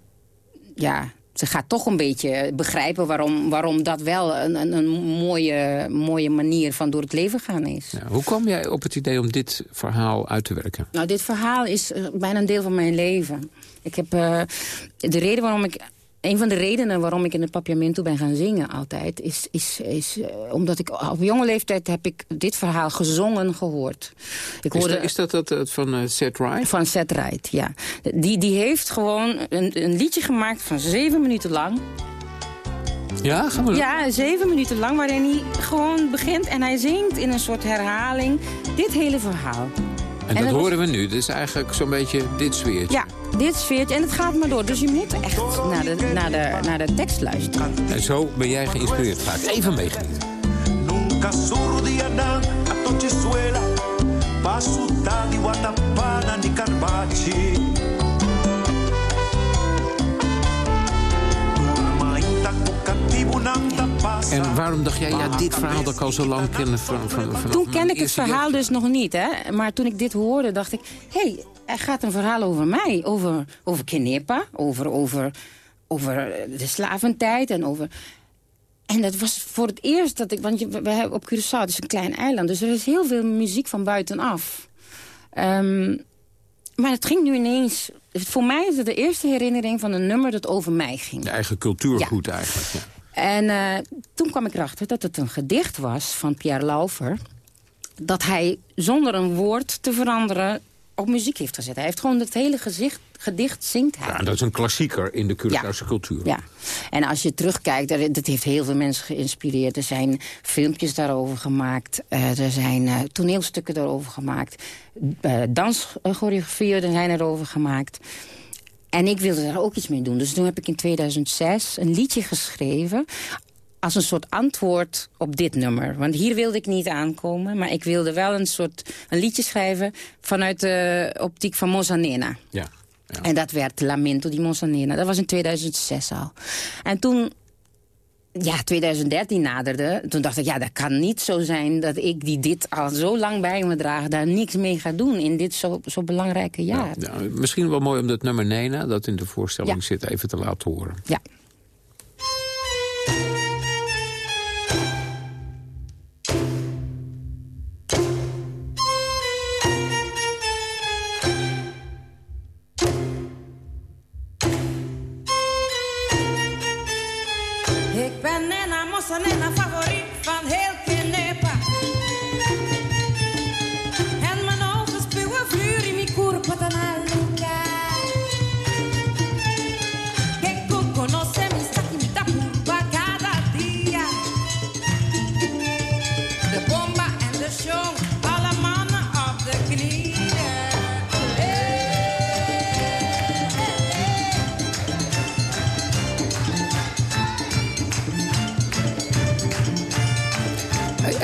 Ja, ze gaat toch een beetje begrijpen waarom, waarom dat wel een, een, een mooie, mooie manier van door het leven gaan is. Ja, hoe kwam jij op het idee om dit verhaal uit te werken? Nou, dit verhaal is bijna een deel van mijn leven. Ik heb de reden waarom ik. Een van de redenen waarom ik in het Papiamento ben gaan zingen altijd... is, is, is eh, omdat ik op jonge leeftijd heb ik dit verhaal gezongen gehoord. Ik Is, dat, is dat dat van eh, Seth Wright? Van Seth Wright, ja. Die, die heeft gewoon een, een liedje gemaakt van zeven minuten lang. Ja, gaan we Ja, zeven minuten lang, waarin hij gewoon begint... en hij zingt in een soort herhaling dit hele verhaal. En, en dat was- horen we nu. Dat is eigenlijk zo'n beetje dit sfeertje. Ja, dit sfeertje. En het gaat maar door. Dus je moet echt naar de, naar de, naar de tekst luisteren. En zo ben jij geïnspireerd. Ga ik even meegenieten. Nunca surdi anang atochesuela Pasuta di watapana di carbaci Turma inta cattivo nang tapasa En waarom dacht jij, ja, dit verhaal dat ik al zo lang ken... Van, van, van, Toen kende ik het verhaal dus nog niet, hè. Maar toen ik dit hoorde, dacht ik... hé, hey, er gaat een verhaal over mij. Over, over Kenepa, over, over, over de slaventijd en over... En dat was voor het eerst dat ik... Want je, we hebben op Curaçao, het is een klein eiland... dus er is heel veel muziek van buitenaf. Ehm, maar het ging nu ineens... Voor mij is het de eerste herinnering van een nummer dat over mij ging. Je eigen cultuurgoed eigenlijk. Ja. En eh, toen kwam ik erachter dat het een gedicht was van Pierre Laufer... dat hij zonder een woord te veranderen op muziek heeft gezet. Hij heeft gewoon het hele gezicht, gedicht zingt hij. Ja, dat is een klassieker in de Curaçaose cultuur. Ja, en als je terugkijkt, er- dat heeft heel veel mensen geïnspireerd. Er zijn filmpjes daarover gemaakt. eh, er zijn eh, toneelstukken daarover gemaakt. danschoreografieën zijn erover gemaakt. En ik wilde daar ook iets mee doen. Dus toen heb ik in 2006 een liedje geschreven als een soort antwoord op dit nummer. Want hier wilde ik niet aankomen. Maar ik wilde wel een soort een liedje schrijven vanuit de optiek van Mozanena. Ja. En dat werd Lamento di Mozanena. Dat was in 2006 al. En toen ja, 2013 naderde, toen dacht ik... ja, dat kan niet zo zijn dat ik die dit al zo lang bij me draag... daar niks mee ga doen in dit zo, zo belangrijke jaar. Ja, misschien wel mooi om dat nummer Nena, dat in de voorstelling Ja. zit, even te laten horen. Ja.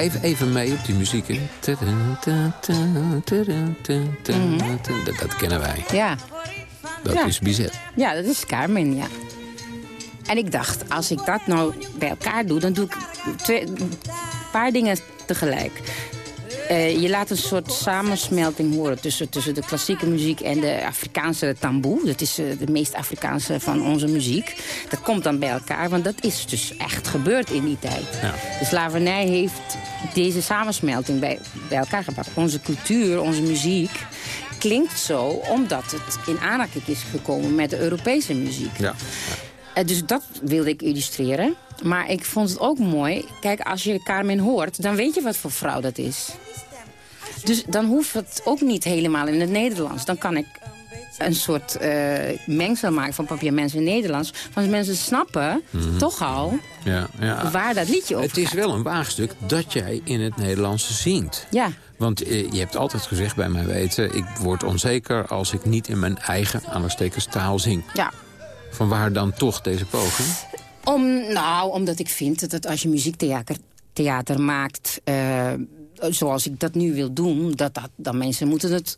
Even, even mee op die muziek. hè. Dat, dat kennen wij. Ja. Dat Ja. is bizet. Ja, dat is Carmen, ja. En ik dacht, als ik dat nou bij elkaar doe... dan doe ik twee, een paar dingen tegelijk. Eh, je laat een soort samensmelting horen tussen, tussen de klassieke muziek en de Afrikaanse tamboe. Dat is eh, de meest Afrikaanse van onze muziek. Dat komt dan bij elkaar, want dat is dus echt gebeurd in die tijd. De slavernij heeft deze samensmelting bij, bij elkaar gebracht. Onze cultuur, onze muziek klinkt zo omdat het in aanraking is gekomen met de Europese muziek. Ja. Eh, dus dat wilde ik illustreren. Maar ik vond het ook mooi. Kijk, als je Carmen hoort, dan weet je wat voor vrouw dat is. Dus dan hoeft het ook niet helemaal in het Nederlands. Dan kan ik een soort eh, mengsel maken van papiermensen in het Nederlands. Want mensen snappen Mhm. toch al Ja, ja. waar dat liedje over Het is gaat. wel een waagstuk dat jij in het Nederlands zingt. Ja. Want eh, je hebt altijd gezegd bij mij weten... ik word onzeker als ik niet in mijn eigen aanhalingstekens-taal zing. Ja. Van waar dan toch deze poging? Om, nou, omdat ik vind dat als je muziektheater theater maakt... eh, zoals ik dat nu wil doen... Dat, dat, dan mensen moeten het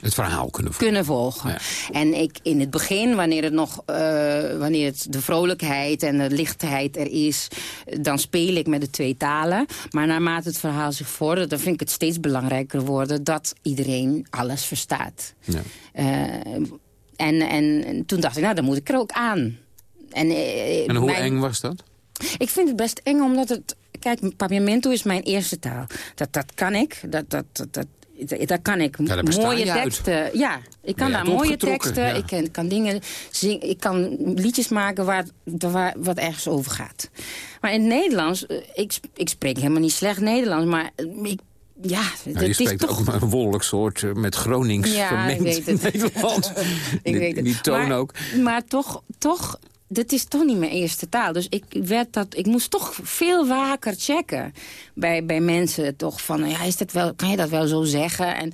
Het verhaal kunnen volgen. kunnen volgen. En ik in het begin, wanneer het nog eh, wanneer het de vrolijkheid en de lichtheid er is, dan speel ik met de twee talen. Maar naarmate het verhaal zich vordert, dan vind ik het steeds belangrijker worden dat iedereen alles verstaat. Ja. Eh, en, en toen dacht ik, nou, dan moet ik er ook aan. En, eh, En hoe mijn- eng was dat? ik vind het best eng, omdat het... Kijk, Papiamento is mijn eerste taal. Dat, dat kan ik. Dat, dat, dat, dat, dat kan ik. Ja, mooie uit. teksten. Ja, ik kan daar mooie teksten. ja. Ik kan, kan dingen zingen. Ik kan liedjes maken waar, waar, wat ergens over gaat. Maar in het Nederlands... eh, Ik, ik spreek helemaal niet slecht Nederlands, maar... eh, Ik, ja, Nou, je is spreekt toch... ook maar een wonderlijk soort eh, met Gronings Ja, ik vermengd weet het. Nederlands. ik weet het. die toon maar, ook. Maar toch, toch, dit is toch niet mijn eerste taal. Dus ik, werd dat, ik moest toch veel vaker checken bij, bij mensen. Toch van, ja, is dat wel, kan je dat wel zo zeggen? En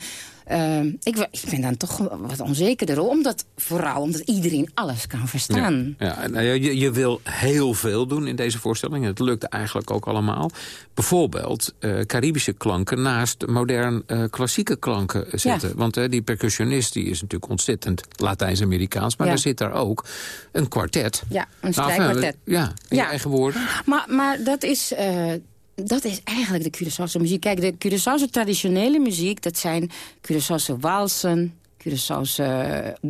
eh, ik, ik ben dan toch wat onzekerder. Omdat, vooral omdat iedereen alles kan verstaan. Ja, ja, nou ja, je, je wil heel veel doen in deze voorstelling. Het lukt eigenlijk ook allemaal. Bijvoorbeeld eh, Caribische klanken naast modern eh, klassieke klanken zetten. Want eh, die percussionist die is natuurlijk ontzettend Latijns-Amerikaans. Maar Ja. er zit daar ook een kwartet. Ja, een Nou, strijkkwartet. ja, in je eigen woorden. Maar, maar dat is... dat is eigenlijk de Curaçaose muziek. Kijk, de Curaçaose traditionele muziek, dat zijn Curaçaose walsen, Curaçaose...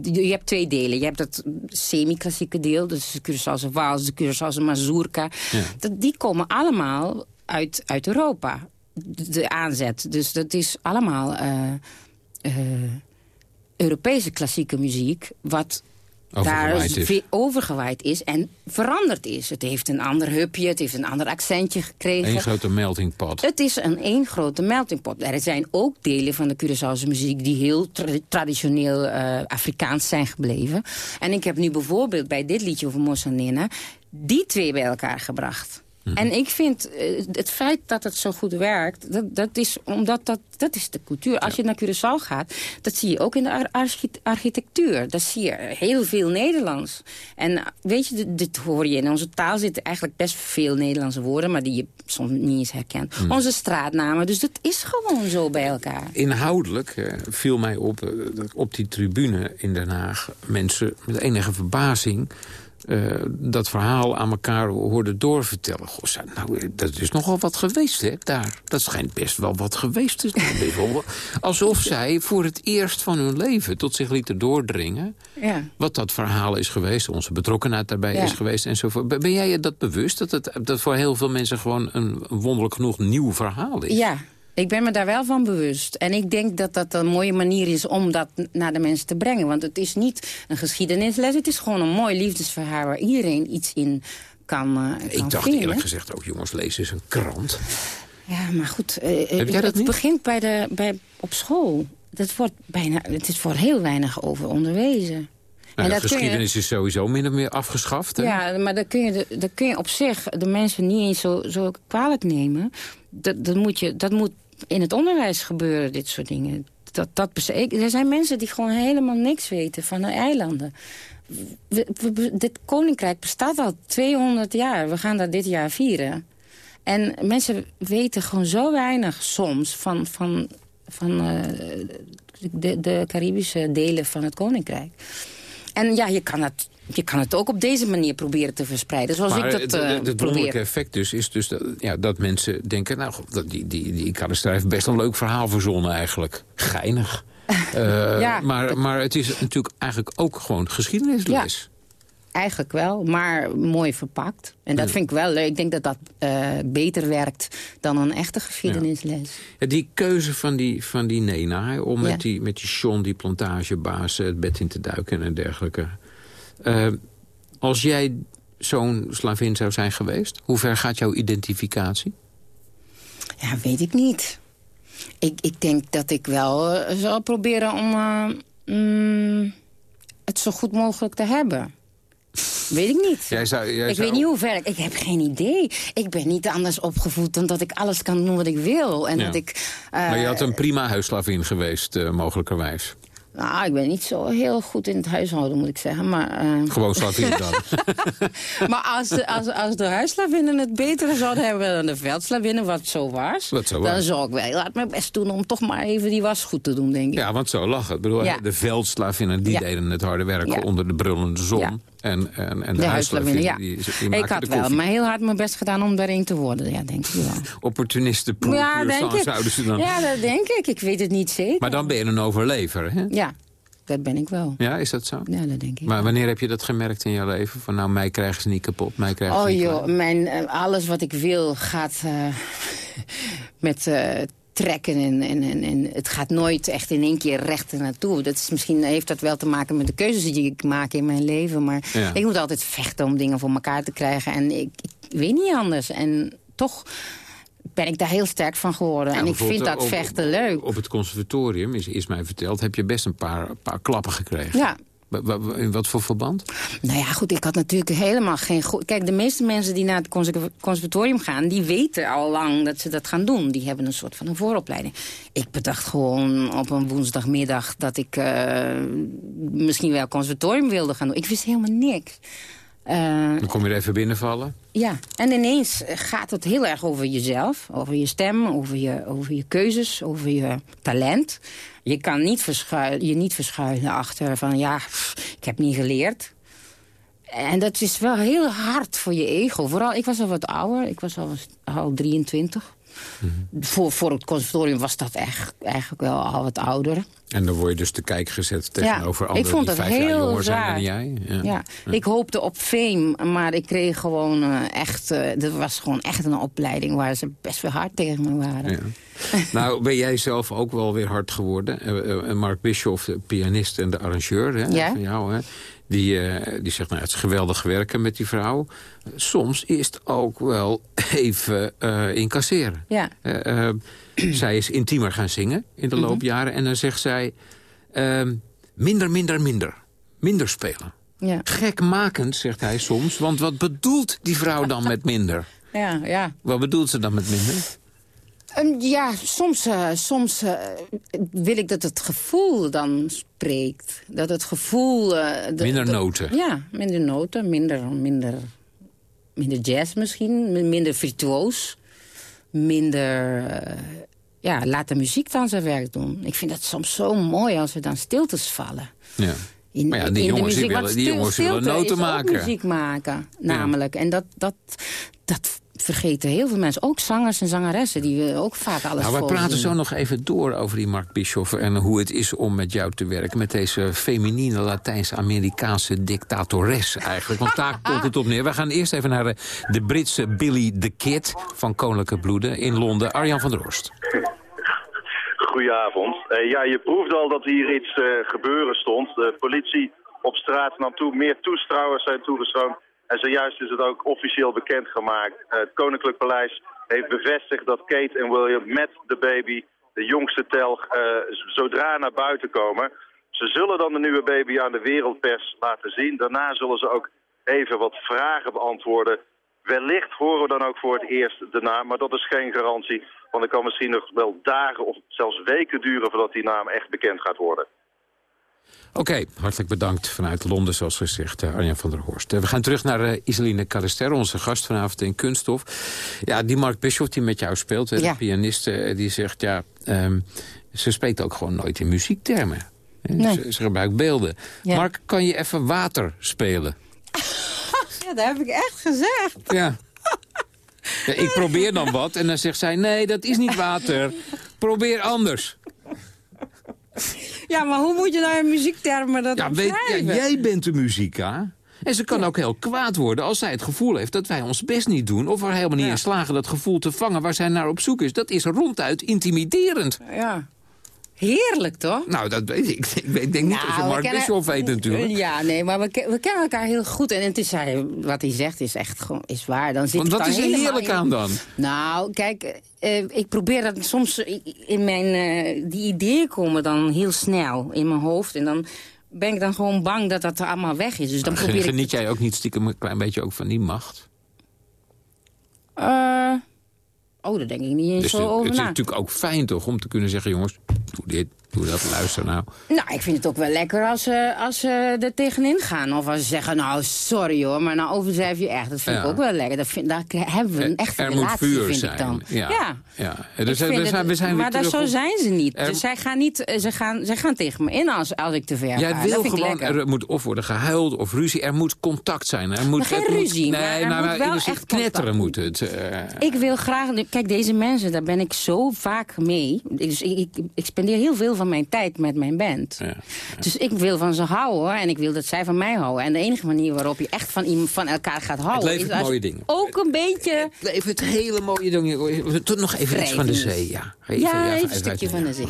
Je hebt twee delen. Je hebt het semi-klassieke deel, dus de Curaçaose wals, de Curaçaose mazurka. Ja. Dat, die komen allemaal uit, uit Europa, de, de aanzet. Dus dat is allemaal eh, eh, Europese klassieke muziek... wat daar Overgewaaid is. ve- overgewaaid is en veranderd is. Het heeft een ander hupje, het heeft een ander accentje gekregen. Eén grote melting pot. Het is een één grote melting pot. Er zijn ook delen van de Curaçaose muziek... die heel tra- traditioneel eh, Afrikaans zijn gebleven. En ik heb nu bijvoorbeeld bij dit liedje over Mossanena... die twee bij elkaar gebracht. Mhm. En ik vind eh, het feit dat het zo goed werkt... dat, dat is omdat dat, dat is de cultuur. Als je naar Curaçao gaat, dat zie je ook in de ar- archi- architectuur. Daar zie je heel veel Nederlands. En eh, weet je, dit, hoor je in onze taal zitten eigenlijk best veel Nederlandse woorden... maar die je soms niet eens herkent. Hmm. Onze straatnamen, dus dat is gewoon zo bij elkaar. Inhoudelijk eh, viel mij op dat op die tribune in Den Haag... mensen met enige verbazing eh, dat verhaal aan elkaar hoorden doorvertellen. Goh, nou, eh, dat is nogal wat geweest, hè, daar. Dat schijnt best wel wat geweest te zijn. Alsof zij voor het eerst van hun leven tot zich lieten doordringen... Ja. wat dat verhaal is geweest, onze betrokkenheid daarbij Ja. is geweest enzovoort. Ben jij je dat bewust, dat het dat voor heel veel mensen... gewoon een wonderlijk genoeg nieuw verhaal is? Ja, ik ben me daar wel van bewust. En ik denk dat dat een mooie manier is om dat naar de mensen te brengen. Want het is niet een geschiedenisles, het is gewoon een mooi liefdesverhaal... waar iedereen iets in kan, eh kan Ik dacht vinden. eerlijk gezegd ook, jongens, lees eens een krant. Ja, maar goed, eh, eh, Heb jij dat het begint bij de, bij, op school. Dat wordt bijna, het is voor heel weinig over onderwezen. Nou, de kun je- geschiedenis is sowieso min of meer afgeschaft. Hè? Ja, maar dan kun, je de, dan kun je op zich de mensen niet eens zo, zo kwalijk nemen. Dat, dat, moet je, dat moet in het onderwijs gebeuren, dit soort dingen. Dat, dat, er zijn mensen die gewoon helemaal niks weten van de eilanden. We- dit koninkrijk bestaat al 200 jaar. We gaan dat dit jaar vieren. En mensen weten gewoon zo weinig soms van, van, van eh, de, de Caribische delen van het koninkrijk. En ja, je kan, het, je kan het ook op deze manier proberen te verspreiden. Zoals maar ik dat het, eh, het, het probeer. wonderlijke effect dus is dus dat, ja, dat mensen denken... nou, god, dat- die, die, die heeft best een leuk verhaal verzonnen eigenlijk. Geinig. Eh, Ja, maar, maar het is natuurlijk eigenlijk ook gewoon geschiedenisles. Eigenlijk wel, maar mooi verpakt. En dat vind ik wel leuk. Ik denk dat dat eh, beter werkt dan een echte geschiedenisles. Ja, die keuze van die, van die Nena, om Ja. met, die, met die Sean, die plantagebaas, het bed in te duiken en dergelijke. Eh, als jij zo'n slavin zou zijn geweest, hoe ver gaat jouw identificatie? Ja, weet ik niet. Ik, ik denk dat ik wel eh, zal proberen om mm, het zo goed mogelijk te hebben. Weet ik niet. Jij zou, jij ik zou- weet niet hoe ver. Ik, ik heb geen idee. Ik ben niet anders opgevoed dan dat ik alles kan doen wat ik wil. En Ja. dat ik... eh, maar je had een prima huisslavin geweest, eh, mogelijkerwijs. Nou, ik ben niet zo heel goed in het huishouden, moet ik zeggen. Maar, eh, Gewoon slavin dan. maar als de, als, als de huisslavinnen het beter zouden hebben dan de veldslavinnen, wat zo was... Wat zo dan was. zou ik wel hard mijn best doen om toch maar even die was goed te doen, denk ik. Ja, want zo lag het. Ik bedoel, Ja. De veldslavinnen die Ja. deden het harde werk Ja. onder de brullende zon. En, en, en de, de huisslavinnen, huisslavinnen, ja. die, die ik had wel maar heel hard mijn best gedaan om daarin te worden, ja, denk ik wel. Opportunisten ja, denk ik. zouden ze dan. Ja, dat denk ik. Ik weet het niet zeker. Maar dan ben je een overlever, hè? Ja, dat ben ik wel. Ja, is dat zo? Ja, dat denk ik. Maar wanneer heb je dat gemerkt in je leven? Van nou, mij krijgen ze niet kapot, mij krijgen ze Oh niet joh, mijn, eh, alles wat ik wil gaat eh, met eh, trekken en, en, en, en het gaat nooit echt in één keer recht naartoe. Dat is, misschien heeft dat wel te maken met de keuzes die ik maak in mijn leven. Maar Ja. ik moet altijd vechten om dingen voor elkaar te krijgen. En ik, ik weet niet anders. En toch ben ik daar heel sterk van geworden. Ja, en ik vind dat op- vechten leuk. Op het conservatorium, is, is mij verteld, heb je best een paar, paar klappen gekregen. Ja. In wat voor verband? Nou ja, goed, ik had natuurlijk helemaal geen... Kijk, de meeste mensen die naar het conserv- conservatorium gaan... die weten al lang dat ze dat gaan doen. Die hebben een soort van een vooropleiding. Ik bedacht gewoon op een woensdagmiddag... dat ik eh, misschien wel conservatorium wilde gaan doen. Ik wist helemaal niks. Eh, Dan kom je er even binnenvallen. Ja, en ineens gaat het heel erg over jezelf. Over je stem, over je, over je keuzes, over je talent. Je kan niet je niet verschuilen achter van... ja, ik heb niet geleerd. En dat is wel heel hard voor je ego. Vooral, ik was al wat ouder. Ik was al, al 23. Voor, voor het conservatorium was dat echt, eigenlijk wel al wat ouder. En dan word je dus te kijk gezet tegenover ik anderen vond die vijf jaar heel jonger zijn dan jij. Ja. Ja. ik hoopte op fame, maar ik kreeg gewoon eh, echt... eh er was gewoon echt een opleiding waar ze best wel hard tegen me waren. Ja. nou, ben jij zelf ook wel weer hard geworden. Eh, Mark Bischoff, de pianist en de arrangeur hè, Ja. van jou... Hè, die, eh, die zegt, nou, het is geweldig werken met die vrouw. Soms is het ook wel even eh, incasseren. Ja. Eh, eh, zij is intiemer gaan zingen in de Mhm. loopjaren. En dan zegt zij, ehm, minder, minder, minder. Minder spelen. Ja. Gekmakend, zegt hij soms. Want wat bedoelt die vrouw dan met minder? Ja, ja. Wat bedoelt ze dan met minder? En ja, soms, eh, soms eh, wil ik dat het gevoel dan spreekt. Dat het gevoel... eh, dat- Minder dat- noten. Ja, minder noten, minder, minder, minder jazz misschien, mi- minder virtuoos. Minder... ja, laat de muziek dan zijn werk doen. Ik vind het soms zo mooi als er dan stiltes vallen. Ja. In, maar ja, die jongens, die muziek, willen, die jongens willen noten maken. muziek maken, namelijk. En dat, dat, dat vergeten heel veel mensen. Ook zangers en zangeressen, die willen ook vaak alles Nou, we praten zo nog even door over die Mark Bischoff... en hoe het is om met jou te werken. Met deze feminine Latijns-Amerikaanse dictatores eigenlijk. Want daar komt het op neer. We gaan eerst even naar de, de Britse Billy the Kid van Koninklijke Bloeden in Londen. Arjan van der Horst. Goedenavond. Eh, ja, je proefde al dat hier iets eh, gebeuren stond. De politie op straat nam toe, meer toeschouwers zijn toegestroomd. En zojuist is het ook officieel bekendgemaakt. Eh, het Koninklijk Paleis heeft bevestigd dat Kate en William met de baby, de jongste telg, eh, zodra naar buiten komen. Ze zullen dan de nieuwe baby aan de wereldpers laten zien. Daarna zullen ze ook even wat vragen beantwoorden. Wellicht horen we dan ook voor het eerst de naam, maar dat is geen garantie. Want het kan misschien nog wel dagen of zelfs weken duren voordat die naam echt bekend gaat worden. Oké, hartelijk bedankt vanuit Londen, zoals gezegd, eh, Arjan van der Horst. Eh, we gaan terug naar eh, Iseline Calister, onze gast vanavond in Kunststof. Ja, die Mark Bischoff die met jou speelt, Ja. de pianist, eh, die zegt... ja, ehm, ze spreekt ook gewoon nooit in muziektermen. Nee. Ze, ze gebruikt beelden. Ja. Mark, kan je even water spelen? Ja, dat heb ik echt gezegd. Ja. ja. Ik probeer dan wat en dan zegt zij... nee, dat is niet water. Probeer anders. Ja, maar hoe moet je nou in muziektermen dat Ja, weet, ja, jij bent de muzika. En ze kan ook heel kwaad worden als zij het gevoel heeft dat wij ons best niet doen... of er helemaal niet in slagen dat gevoel te vangen waar zij naar op zoek is. Dat is ronduit intimiderend. Ja. Heerlijk, toch? Nou, dat weet ik. Ik denk niet Nou, dat je Mark Bischoff weet natuurlijk. Ja, nee, maar we, we kennen elkaar heel goed. En het is, hij, wat hij zegt is echt gewoon is waar. Dan zit Want wat is er heerlijk in- aan dan? Nou, kijk, eh, ik probeer dat soms in mijn... eh, die ideeën komen dan heel snel in mijn hoofd. En dan ben ik dan gewoon bang dat dat er allemaal weg is. Dus dan Maar probeer ik... Geniet jij ook niet stiekem een klein beetje ook van die macht? Eh, oh, daar denk ik niet eens Dus zo het, over het is na. natuurlijk ook fijn toch om te kunnen zeggen... jongens, doe dit, doe dat, luister nou. Nou, ik vind het ook wel lekker als ze, als ze er tegenin gaan. Of als ze zeggen, nou, sorry hoor, maar nou overdrijf je echt. Dat vind ik ook wel lekker. Dat vind, daar kri- hebben we een echte er moet relatie, vuur vind zijn. ik dan. Ja. ja. Dus, we zijn, we zijn maar dat, zo op- zijn ze niet. Er- Dus zij gaan, niet eh, ze, gaan, ze gaan tegen me in als, als ik te ver Jij ga. wil gewoon, er moet of worden gehuild of ruzie. Er moet contact zijn. Er moet, Maar geen het moet- ruzie, nee, maar er nou, moet maar wel echt knetteren moet het. eh. Ik wil graag... Kijk, deze mensen, daar ben ik zo vaak mee. Dus ik, ik, ik spendeer heel veel van mijn tijd met mijn band. Dus ik wil van ze houden en ik wil dat zij van mij houden. En de enige manier waarop je echt van, iemand, van elkaar gaat houden... levert is als mooie dingen. Ook een beetje... Het levert hele mooie dingen. Tot nog even iets van de zee, ja. Even, ja, even een stukje uit- van de zee.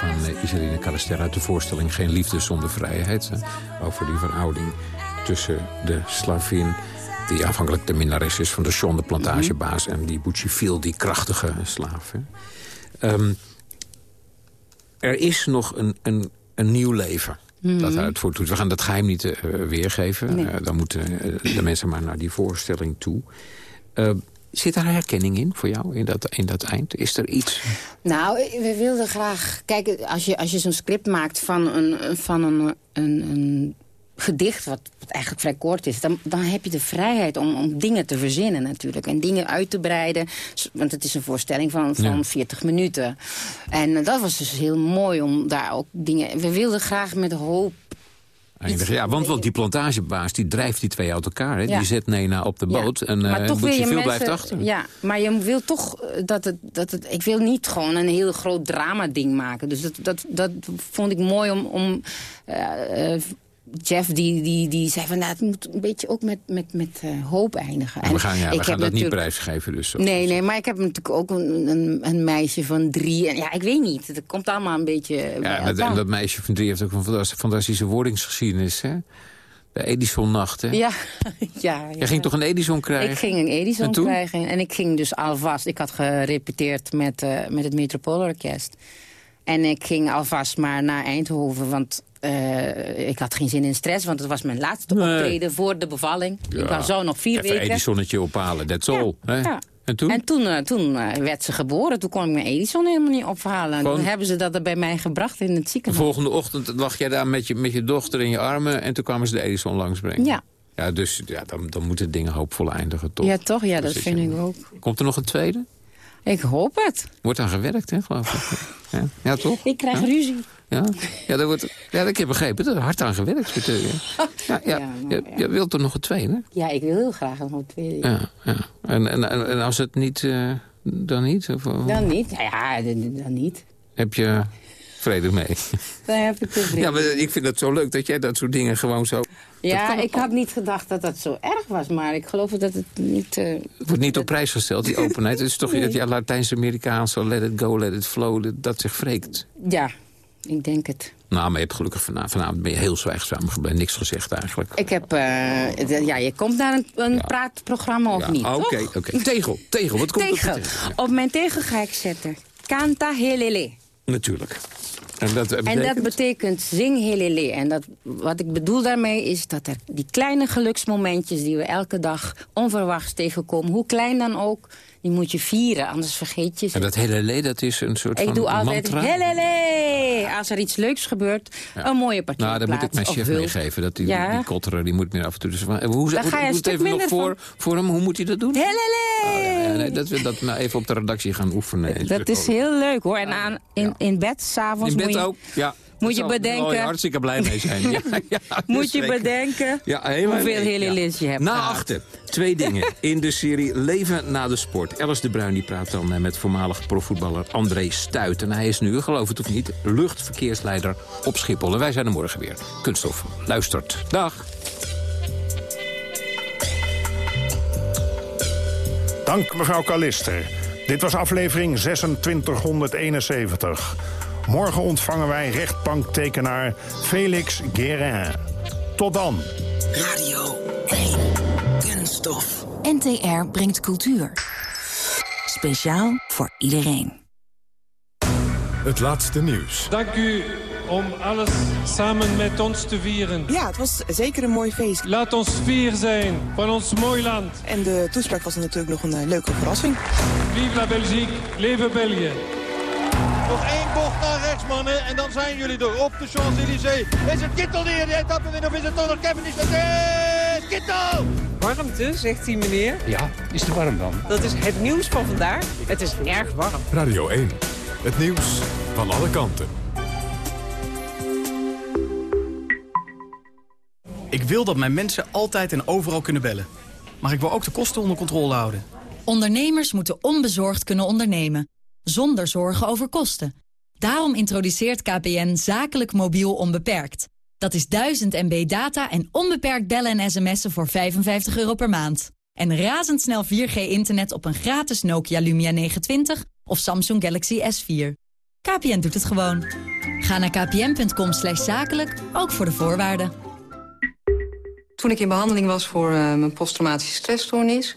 Van eh, Iserine Callester uit de voorstelling Geen Liefde zonder Vrijheid. hè. Over die verouding tussen de slavin... die aanvankelijk de minnares is van de John, de plantagebaas... en die Bouchifil, die krachtige slaaf. hè. Ehm, er is nog een, een, een nieuw leven dat uit voortdoet. We gaan dat geheim niet eh, weergeven. Nee. Eh, dan moeten de mensen maar naar die voorstelling toe. Zit daar herkenning in voor jou, in dat, in dat eind? Is er iets... Nou, we wilden graag... Kijk, als je, als je zo'n script maakt van een, van een, een, een gedicht... Wat, wat eigenlijk vrij kort is... Dan, dan heb je de vrijheid om, om dingen te verzinnen natuurlijk. En dingen uit te breiden. Want het is een voorstelling van, van Ja. 40 minuten. En eh, dat was dus heel mooi om daar ook dingen... We wilden graag met hoop... Eindigen. Ja, want, want die plantagebaas die drijft die twee uit elkaar. Hè? Ja. Die zet Nena op de Ja. boot en maar uh, toch wil je veel mensen, blijft achter. Ja, maar je wil toch eh, dat het, dat het... Ik wil niet gewoon een heel groot drama-ding maken. Dus dat, dat, dat vond ik mooi om... om eh, eh, Jeff die, die, die zei van, nou, het moet een beetje ook met, met, met eh, hoop eindigen. En we gaan, ja, we ik gaan dat niet prijsgeven. Dus, Nee, nee, maar ik heb natuurlijk ook een, een, een meisje van drie. En ja, ik weet niet. Het komt allemaal een beetje Ja, en dat, en dat meisje van drie heeft ook een fantas- fantastische wordingsgeschiedenis, hè? De Edison-nacht, hè? Ja, ja, ja. Jij ging toch een Edison krijgen? Ik ging een Edison krijgen. En ik ging dus alvast... Ik had gerepeteerd met, eh, met het Metropoolorkest. En ik ging alvast maar naar Eindhoven, want... eh, ik had geen zin in stress, want het was mijn laatste Nee. optreden voor de bevalling. Ja. Ik was zo nog vier Even weken. Edisonnetje ophalen, that's all. Hè? Ja. En toen? En toen, eh, toen eh, werd ze geboren. Toen kon ik mijn Edison helemaal niet ophalen. En Gewoon- toen hebben ze dat er bij mij gebracht in het De ziekenhuis. volgende ochtend lag jij daar met je, met je dochter in je armen... en toen kwamen ze de Edison langsbrengen. Ja. Ja, dus ja, dan, dan moeten dingen hoopvol eindigen, toch? Ja, toch? Ja, dat vind ik ook. Komt er nog een tweede? Ik hoop het. Wordt aan gewerkt, hè, geloof ik. Ja, ja toch? Ik krijg Ja? ruzie. Ja, ja, daar wordt, ja ik heb begrepen. Er is hard aan gewerkt. wordt er, Ja, ja, ja, je, je wilt er nog een tweede? Ja, ik wil heel graag nog twee. Ja, ja. En, en, en als het niet, eh, dan niet? Of, Dan niet. Ja, ja, dan niet. heb je vrede mee? Dan heb ik tevreden. Ja, maar ik vind het zo leuk dat jij dat soort dingen gewoon zo... Ja, ik had niet gedacht dat dat zo erg was, maar ik geloof dat het niet... eh, Het wordt niet op prijs gesteld, die openheid. Het is toch Nee. ja, Latijns-Amerikaanse let it go, let it flow, dat, dat zich wreekt. Ja, ik denk het. Nou, maar je hebt gelukkig vanavond, vanavond ben je heel zwijgzaam gebleven. Niks gezegd eigenlijk. Ik heb... eh, ja, je komt naar een, een praatprogramma of Ja, niet, Oké, oké. Tegel, tegel. Wat komt Tegel. er tegen? Op mijn tegel ga ik zetten. Canta helele. Natuurlijk. En dat, En dat betekent zing helele. En dat, wat ik bedoel daarmee is dat er die kleine geluksmomentjes... die we elke dag onverwachts tegenkomen, hoe klein dan ook... die moet je vieren, anders vergeet je ze. En dat hele le, dat is een soort Ik van doe altijd mantra? helele. Als er iets leuks gebeurt, een mooie partij. Nou, dat moet ik mijn chef meegeven. Dat die, Ja. die kotterer, die moet meer af en toe... Dus, maar hoe, Dan hoe, ga je het even nog voor, voor hem. Hoe moet hij dat doen? Helele! Oh, ja, ja, nee, dat we dat maar even op de redactie gaan oefenen. Dat is heel leuk hoor. En aan, in, in bed, s'avonds In bed je, ook, ja. Moet je Daar zal ik bedenken- hartstikke blij mee zijn. Ja, ja, moet je zeker. bedenken Ja, hoeveel heleles je hebt Na gehad. achter, twee dingen in de serie Leven na de sport. Alice de Bruin die praat dan eh, met voormalig profvoetballer André Stuit. En hij is nu, geloof het of niet, luchtverkeersleider op Schiphol. En wij zijn er morgen weer. Kunststof, luistert. Dag. Dank mevrouw Kalister. Dit was aflevering 2671. Morgen ontvangen wij rechtbanktekenaar Felix Guérin. Tot dan. Radio 1. Kunststof. NTR brengt cultuur. Speciaal voor iedereen. Het laatste nieuws. Dank u om alles samen met ons te vieren. Ja, het was zeker een mooi feest. Laat ons fier zijn van ons mooi land. En de toespraak was natuurlijk nog een eh, leuke verrassing. Vive la Belgique, leven België. Nog één bocht naar rechts, mannen. En dan zijn jullie er op de Champs-Élysées. Is het Kittel die de etappe wint of is het toch nog Kevin? Het is Kittel! Warmte, zegt die meneer. Ja, is te warm dan? Dat is het nieuws van vandaag. Het is erg warm. Radio 1. Het nieuws van alle kanten. Ik wil dat mijn mensen altijd en overal kunnen bellen. Maar ik wil ook de kosten onder controle houden. Ondernemers moeten onbezorgd kunnen ondernemen, zonder zorgen over kosten. Daarom introduceert KPN zakelijk mobiel onbeperkt. Dat is 1000 MB data en onbeperkt bellen en sms'en voor 55 euro per maand. En razendsnel 4G-internet op een gratis Nokia Lumia 920 of Samsung Galaxy S4. KPN doet het gewoon. Ga naar kpn.com slash zakelijk, ook voor de voorwaarden. Toen ik in behandeling was voor eh, mijn posttraumatische stressstoornis...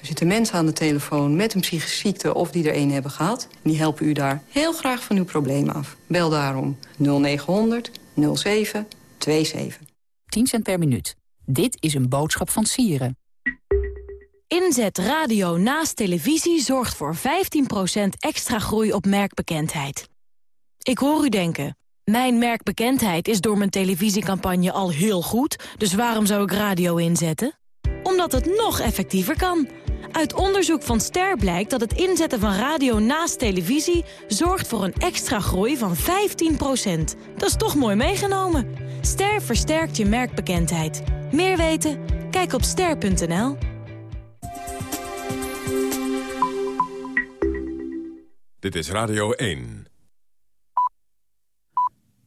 Er zitten mensen aan de telefoon met een psychische ziekte of die er een hebben gehad. En die helpen u daar heel graag van uw probleem af. Bel daarom 0900 07 27. 10 cent per minuut. Dit is een boodschap van Sieren. Inzet radio naast televisie zorgt voor 15% extra groei op merkbekendheid. Ik hoor u denken, mijn merkbekendheid is door mijn televisiecampagne al heel goed... dus waarom zou ik radio inzetten? Omdat het nog effectiever kan. Uit onderzoek van Ster blijkt dat het inzetten van radio naast televisie... zorgt voor een extra groei van 15% Dat is toch mooi meegenomen. Ster versterkt je merkbekendheid. Meer weten? Kijk op ster.nl. Dit is Radio 1.